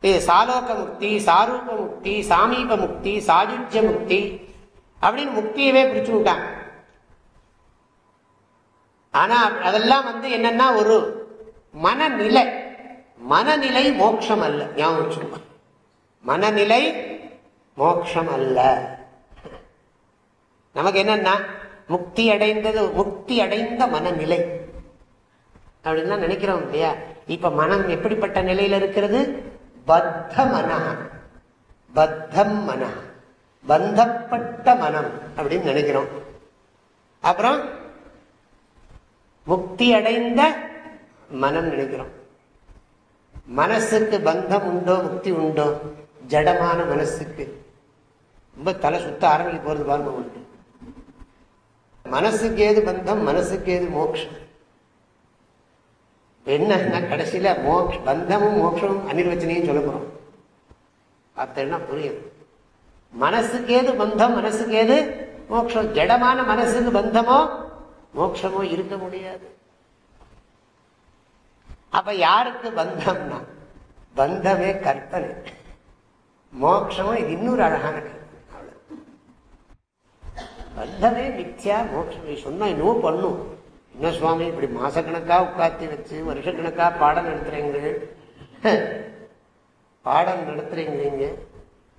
இது சாலோக முக்தி சாரூப முக்தி சாமீப முக்தி சாயுஜ்ய முக்தி அப்படின்னு முக்தியவே பிரிச்சு விட்டாங்க. ஆனா அதெல்லாம் வந்து என்னன்னா ஒரு மனநிலை. மனநிலை மோட்சம் அல்ல. ஞாபகம் மனநிலை மோட்சம் அல்ல. நமக்கு என்னன்னா முக்தி அடைந்தது முக்தி அடைந்த மனநிலை. அப்படின்னு நினைக்கிறோம் இல்லையா? இப்ப மனம் எப்படிப்பட்ட நிலையில இருக்கிறது? பத்த மன பத்தம் மன பந்தப்பட்ட மனம் அப்படின்னு நினைக்கிறோம். அப்புறம் முக்தி அடைந்த மனம் நினைக்கிறோம். மனசுக்கு பந்தம் உண்டோ முக்தி உண்டோ? ஜடமான மனசுக்கு. ரொம்ப தலை சுத்த ஆரம்பிக்க போறது பாருங்க உண்டு மனசுக்கு ஏது பந்தம் மனசுக்கு ஏது மோட்சம் என்ன கடைசியில மோக் பந்தமும் மோட்சமும் அனிர்வச்சனையும் சொல்ல போறோம். பார்த்தேன்னா புரியும் மனசுக்கு ஏது பந்தம் மனசுக்கு ஏது மோட்சம்? ஜடமான மனசுக்கு பந்தமோ மோட்சமோ இருக்க முடியாது. அப்ப யாருக்கு பந்தம்னா? பந்தமே கற்பனை. மோட்சமும் இது இன்னொரு அழகான கற்பனை பந்தமே மித்யா மோட்சம். சொன்னா இன்னும் பண்ணும். என்ன சுவாமி இப்படி மாசக்கணக்காக உட்காத்தி வச்சு வருஷக்கணக்காக பாடம் நடத்துறீங்க பாடம் நடத்துறீங்க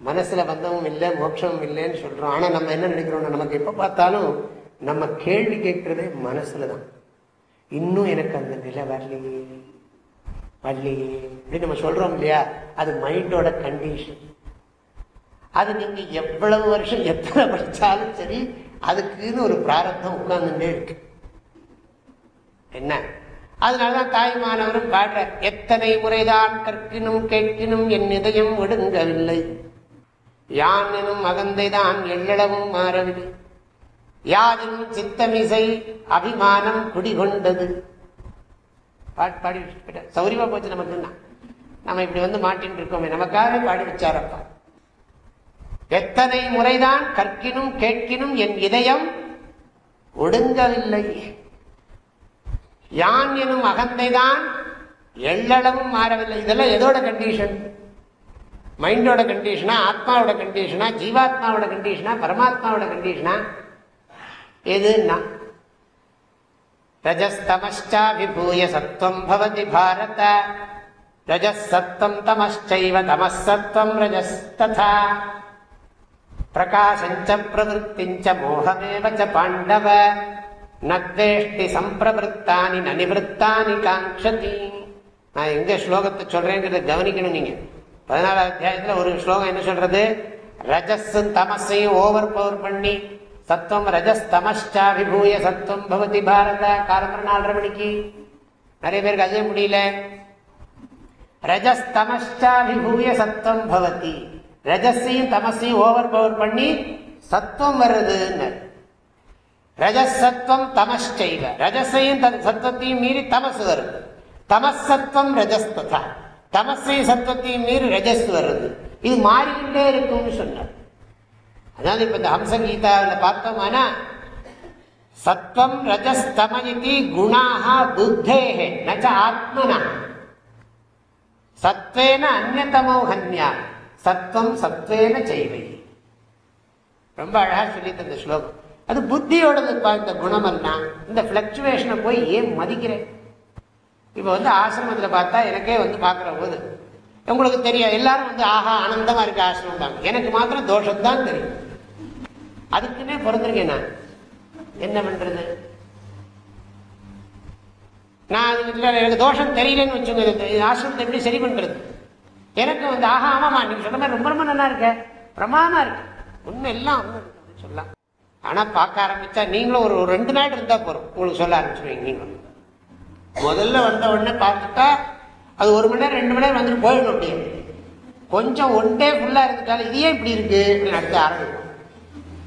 மனசுல பந்தமும் இல்லை மோட்சமும் இல்லைன்னு சொல்றோம். ஆனா நம்ம என்ன நினைக்கிறோம் நமக்கு எப்ப பார்த்தாலும் நம்ம கேள்வி கேட்கறதே மனசுலதான் இன்னும் எனக்கு அந்த நிலை வரலையே வரலையே. அப்படின்னு நம்ம சொல்றோம் இல்லையா? அது மைண்டோட கண்டிஷன் அது நீங்க எவ்வளவு வருஷம் எத்தனை படிச்சாலும் சரி அதுக்குன்னு ஒரு பிராரத்தம் உட்கார்ந்துட்டே இருக்கு. என்ன? அதனாலதான் தாய்மானவரும் பாடுற எத்தனை முறைதான் கற்கினும் கேட்கினும் என் இதயம் ஒடுங்கவில்லை யான் எனும் அகந்தைதான் எள்ளளவும் மாறவில்லை. யாதினும் சித்தமிசை அபிமானம் குடிகொண்டது. பாடி சௌரியமா போச்சு நமக்கு நம்ம இப்படி வந்து மாட்டின்னு இருக்கோமே நமக்காக பாடி வச்சாரப்பா. எத்தனை முறைதான் கற்கினும் கேட்கினும் என் இதயம் ஒடுங்கவில்லை. யான் எனும் அகந்தைதான் எள்ளளவும் மாறவில்லை. இதெல்லாம் எதோட கண்டிஷன் மைண்டோட கண்டிஷனா ஆத்மாவோட கண்டிஷனா ஜீவாத்மாவோட கண்டிஷனா பரமாத்மாவோட கண்டிஷனா எதுன்னா? ரஜஸ்தமச்சாபிபூய சத்வம் பவதி பாரத. ரஜசத்தம் தமச்சைவ தமசத்வம் ரஜஸ்ததா. பிரகாசஞ்ச பிரவருத்திஞ்ச மோகமேவ பாண்டவ. நக்தேஷ்டி சம்பிரவருத்தானி நனிவருத்தானி காங்கதி நான் எங்க ஸ்லோகத்தை சொல்றேங்கிறத கவனிக்கணும் நீங்க. பதினாலாவது அத்தியாயத்துல ஒரு ஸ்லோகம் என்ன சொல்றது? ரஜஸும் தமசையும் ஓவர் பவர் பண்ணி சத்துவம் ரஜஸ் தமஸ்டாபிபூய சத்துவம் பவதி பாரத காலம்பரம் நாலரை மணிக்கு. நிறைய பேருக்கு அதே முடியல. ரஜஸ் தமஸ்டாபிபூய சத்துவம் பவதி. ரஜஸையும் தமசையும் ஓவர் பவர் பண்ணி சத்துவம் வருதுன்னு ரஜசத்துவம் தமஸ்டைவ ரஜசையும் சத்துவத்தையும் மீறி தமசு வருது. தமசத்துவம் ரஜஸ்ததா. தமசையும் சத்துவத்தையும் மீறி ரஜஸ் வருது. இது மாறிக்கிட்டே இருக்கும்னு சொன்னார். அதாவது இப்ப இந்த ஹம்சகீதாவில் பார்த்தோம்னா சத்வம் ரஜஸ்தமயதி குணாக புத்தேகே நச்ச ஆத்மனா. சத்வேன அந்நதமோ ஹன்யா. சத்வம் சத்வேன செய்வை ரொம்ப அழகா சொல்லி தந்த ஸ்லோகம். அது புத்தியோடது பார்த்த குணம் எல்லாம் இந்த பிளக்சுவேஷனை போய் ஏன் மதிக்கிறேன்? இப்போ வந்து ஆசிரமத்தில் பார்த்தா எனக்கே வந்து பார்க்குற போது உங்களுக்கு தெரியும் எல்லாரும் வந்து ஆஹா ஆனந்தமாக இருக்க ஆசிரமம் தான் எனக்கு மாத்திரம் தோஷம் தான் தெரியும். அதுக்குன்னே பிறந்திருக்கேன் நான். என்ன பண்ணுறது நான் எனக்கு தோஷம் தெரியலன்னு வச்சுக்கோங்க ஆசிரமத்தை எப்படி சரி பண்ணுறது எனக்கு வந்து ஆஹா ஆமாம்மா நீங்கள் சொன்ன மாதிரி ரொம்ப ரொம்ப நல்லா இருக்க. பிரமாதமாக இருக்கு. உண்மை எல்லாம் சொல்லலாம். ஆனா பார்க்க ஆரம்பிச்சா நீங்களும் ஒரு ரெண்டு நாள் இருந்தா போறோம். உங்களுக்கு சொல்ல ஆரம்பிச்சுருவீங்க நீங்களும். முதல்ல வந்த உடனே பார்த்துட்டா அது ஒரு மணி நேரம் ரெண்டு மணி நேரம் வந்துட்டு போயிடும் அப்படியே. கொஞ்சம் ஒன் டே ஃபுல்லா இருந்துட்டாலும் இதே இப்படி இருக்கு? அப்படின்னு அடுத்து ஆரம்பிக்கும்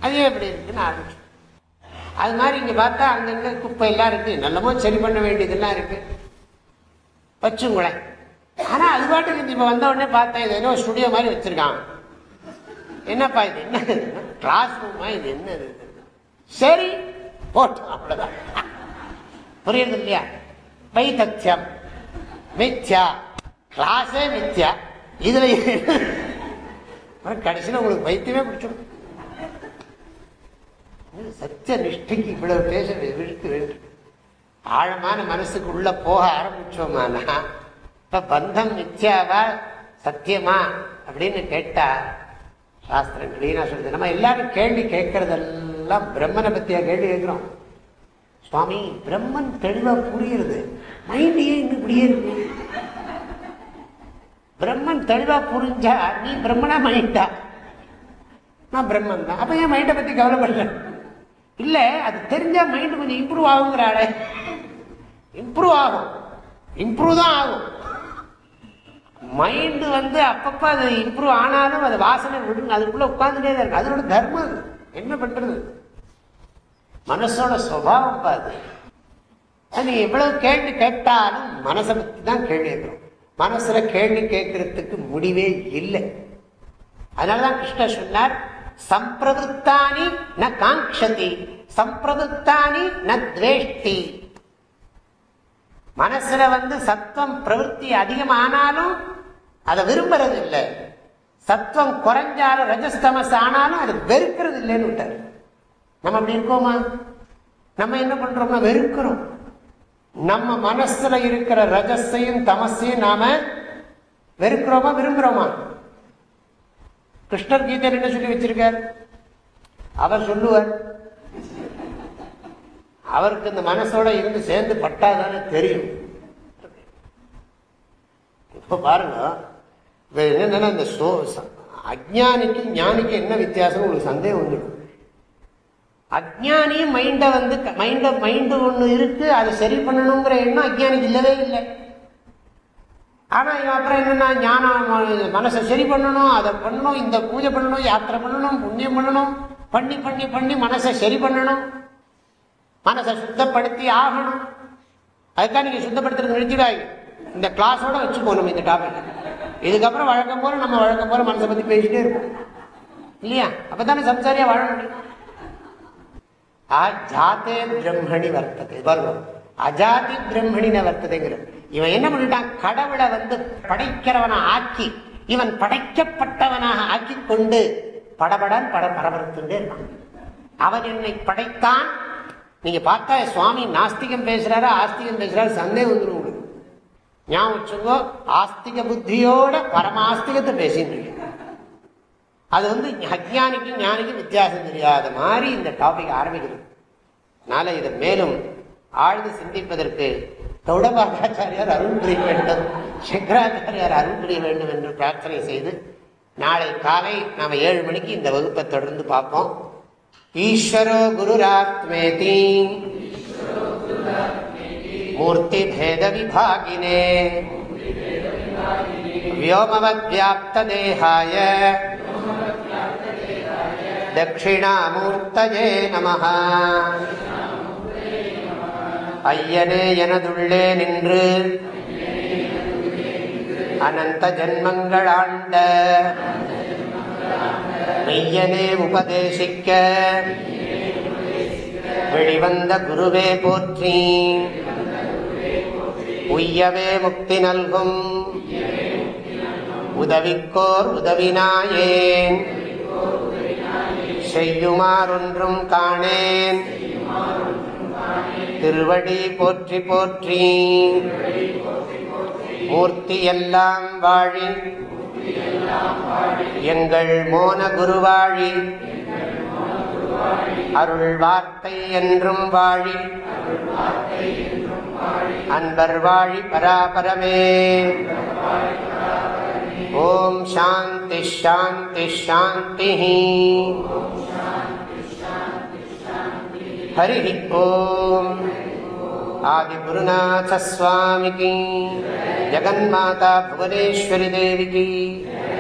அதே இப்படி இருக்குன்னு ஆரம்பிச்சு அது மாதிரி இங்க பார்த்தா அங்கங்க குப்பை எல்லாம் இருக்கு. நல்லமோ சரி பண்ண வேண்டியதெல்லாம் இருக்கு. வச்சுங்களேன் ஆனா அது பாட்டுக்கு இப்ப வந்த உடனே பார்த்தேன் இது என்ன ஸ்டுடியோ மாதிரி வச்சிருக்கான். என்னப்பா இது? என்ன கிளாஸ் ரூமா இது என்ன சரி போட்டோம் அவ்வளவுதான். புரியுது இல்லையா? வைத்தத்தியம் மித்யா கிளாஸே மித்யா. இதுல கடைசியில் உங்களுக்கு வைத்தியமே பிடிச்சிடும். சத்திய நிஷ்டைக்கு இவ்வளவு பேச விழுத்து வேண்டும். ஆழமான மனசுக்கு உள்ள போக ஆரம்பிச்சோமானா இப்ப பந்தம் மித்யாவா சத்தியமா அப்படின்னு கேட்டா சாஸ்திரம் கிளீனா சொல்றது நம்ம எல்லாரும் கேள்வி கேட்கறதெல்லாம் எல்லாம் பிரம்மனை பத்தியா கேள்வி கேட்கிறோம். சுவாமி பிரம்மன் தெளிவா புரியுறது. மைண்ட் ஏன் இன்னும் இப்படியே இருக்கு? பிரம்மன் தெளிவா புரிஞ்சா நீ பிரம்மனா மைண்டா நான் பிரம்மன் தான். அப்ப ஏன் மைண்டை பத்தி கவலைப்படல? இல்ல அது தெரிஞ்சா மைண்ட் கொஞ்சம் இம்ப்ரூவ் ஆகுங்கிறாளே. இம்ப்ரூவ் ஆகும். இம்ப்ரூவ் தான் ஆகும். மைண்டு வந்து அப்பப்ப அது இம்ப்ரூவ் ஆனாலும் அது வாசனை விடுங்க. அதுக்குள்ள உட்காந்துட்டே தான் இருக்கு. அதனோட தர்மம் அது. என்ன பண்றது? மனசோட சுவாவம் பாது நீ எவ்வளவு கேள்வி கேட்டாலும் மனசை பத்தி தான் கேள்வி கேட்கிறோம். மனசுல கேள்வி கேட்கறதுக்கு முடிவே இல்லை. அதனாலதான் கிருஷ்ணர் சொன்னார் சம்பிரதுத்தானி ந காங்ஷதி சம்பிரதுத்தானி ந துவேஷ்டி மனசுல வந்து சத்துவம் பிரவருத்தி அதிகமானாலும் அதை விரும்புறது இல்லை. சத்துவம் குறைஞ்சாலும் ரஜஸ்தமஸ் ஆனாலும் அது வெறுக்கிறது இல்லைன்னு விட்டார். நம்ம அப்படி இருக்கோமா? நம்ம என்ன பண்றோம்னா வெறுக்கிறோம். நம்ம மனசுல இருக்கிற ரஜஸையும் தமசையும் நாம வெறுக்கிறோமா? விரும்புறோமா? கிருஷ்ணர் கீதையில் என்ன சொல்லி வச்சிருக்கார்? அவர் சொல்லுவார் அவருக்கு இந்த மனசோட இருந்து சேர்ந்து பட்டாதானே தெரியும். இப்ப பாருங்க என்னன்னா இந்த அஜானிக்கு ஞானிக்கு என்ன வித்தியாசம் உங்களுக்கு சந்தேகம் வந்துடும். அஜானியும் மைண்ட வந்து மைண்ட மைண்டு ஒண்ணு இருக்கு அதை சரி பண்ணணுங்கிற எண்ணம் அஜ்ஞானிக்கு இல்லவே இல்லை. ஆனா இவன் அப்புறம் என்னன்னா ஞானம் மனசை சரி பண்ணணும் அதை பண்ணணும் இந்த பூஜை பண்ணணும் யாத்திரை பண்ணணும் புண்ணியம் பண்ணணும் பண்ணி பண்ணி பண்ணி மனசை சரி பண்ணணும். மனசை சுத்தப்படுத்தி ஆகணும். அதுக்காக நீங்க சுத்தப்படுத்துறது நிறுத்திடாங்க இந்த கிளாஸோட வச்சு போகணும் இந்த டாபிக் இதுக்கப்புறம் வழக்கம் போல நம்ம வழக்கம் போல மனசை பத்தி பேசிட்டே இருப்போம். இல்லையா? அப்பதானே சம்சாரியா வாழ முடியும். ஜாத்தே பிரம்மணி வர்த்தது. பாருங்க. அஜாதி பிரம்மணின வர்த்ததைங்கிறது இவன் என்ன பண்ணிட்டான்? கடவுளை வந்து படைக்கிறவனை ஆக்கி இவன் படைக்கப்பட்டவனாக ஆக்கி கொண்டு படபடன் பட பரபரத்துட்டே இருக்கான். அவன் என்னை படைத்தான். நீங்க பார்த்தா சுவாமி நாஸ்திகம் பேசுறாரு ஆஸ்திகம் பேசுறாரு சந்தேகம் வந்துடும் ஞாபகம் வச்சுக்கோ ஆஸ்திக புத்தியோட பரமாஸ்திகத்தை பேசிட்டு அது வந்து அஜானிக்கும் ஞானிக்கும் வித்தியாசம் தெரியாத மாதிரி இந்த டாபிக் ஆரம்பிக்கிறது அதனால இதை மேலும் ஆழ்ந்து சிந்திப்பதற்கு கௌடபாகாச்சாரியார் அருள் புரிய வேண்டும் சங்கராச்சாரியார் அருள் புரிய வேண்டும் என்று பிரார்த்தனை செய்து நாளை காலை நாம் ஏழு மணிக்கு இந்த வகுப்பை தொடர்ந்து பார்ப்போம். ஈஸ்வரோ குருராத்மேதி. மூர்த்தி பேத விபாகினே व्योमवद्व्याप्तदेहाय தட்சிணாமூர்த்தஜே நம ஐயனே எனதுள்ளே நின்று அனந்த ஜன்மங்களாண்ட மெய்யனே உபதேசிக்க வெளிவந்த குருவே போற்றி. உய்யவே முக்தி நல்கும். உதவிக்கோர் உதவினாயேன். செய்யுமாறொன்றும் காணேன். திருவடி போற்றி போற்றி. மூர்த்தி எல்லாம் வாழி. எங்கள் மோன குருவாழி. அருள் வார்த்தை என்றும் வாழி அன்பர் வாழி பராபரமே ஓம் சாந்தி ஷாந்தி ஷாந்தி हरिः ॐ आदिगुरुनाथस्वामिकी जगन्माता भुवनेश्वरी देविकी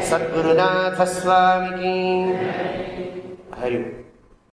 सद्गुरुनाथस्वामिकी हरि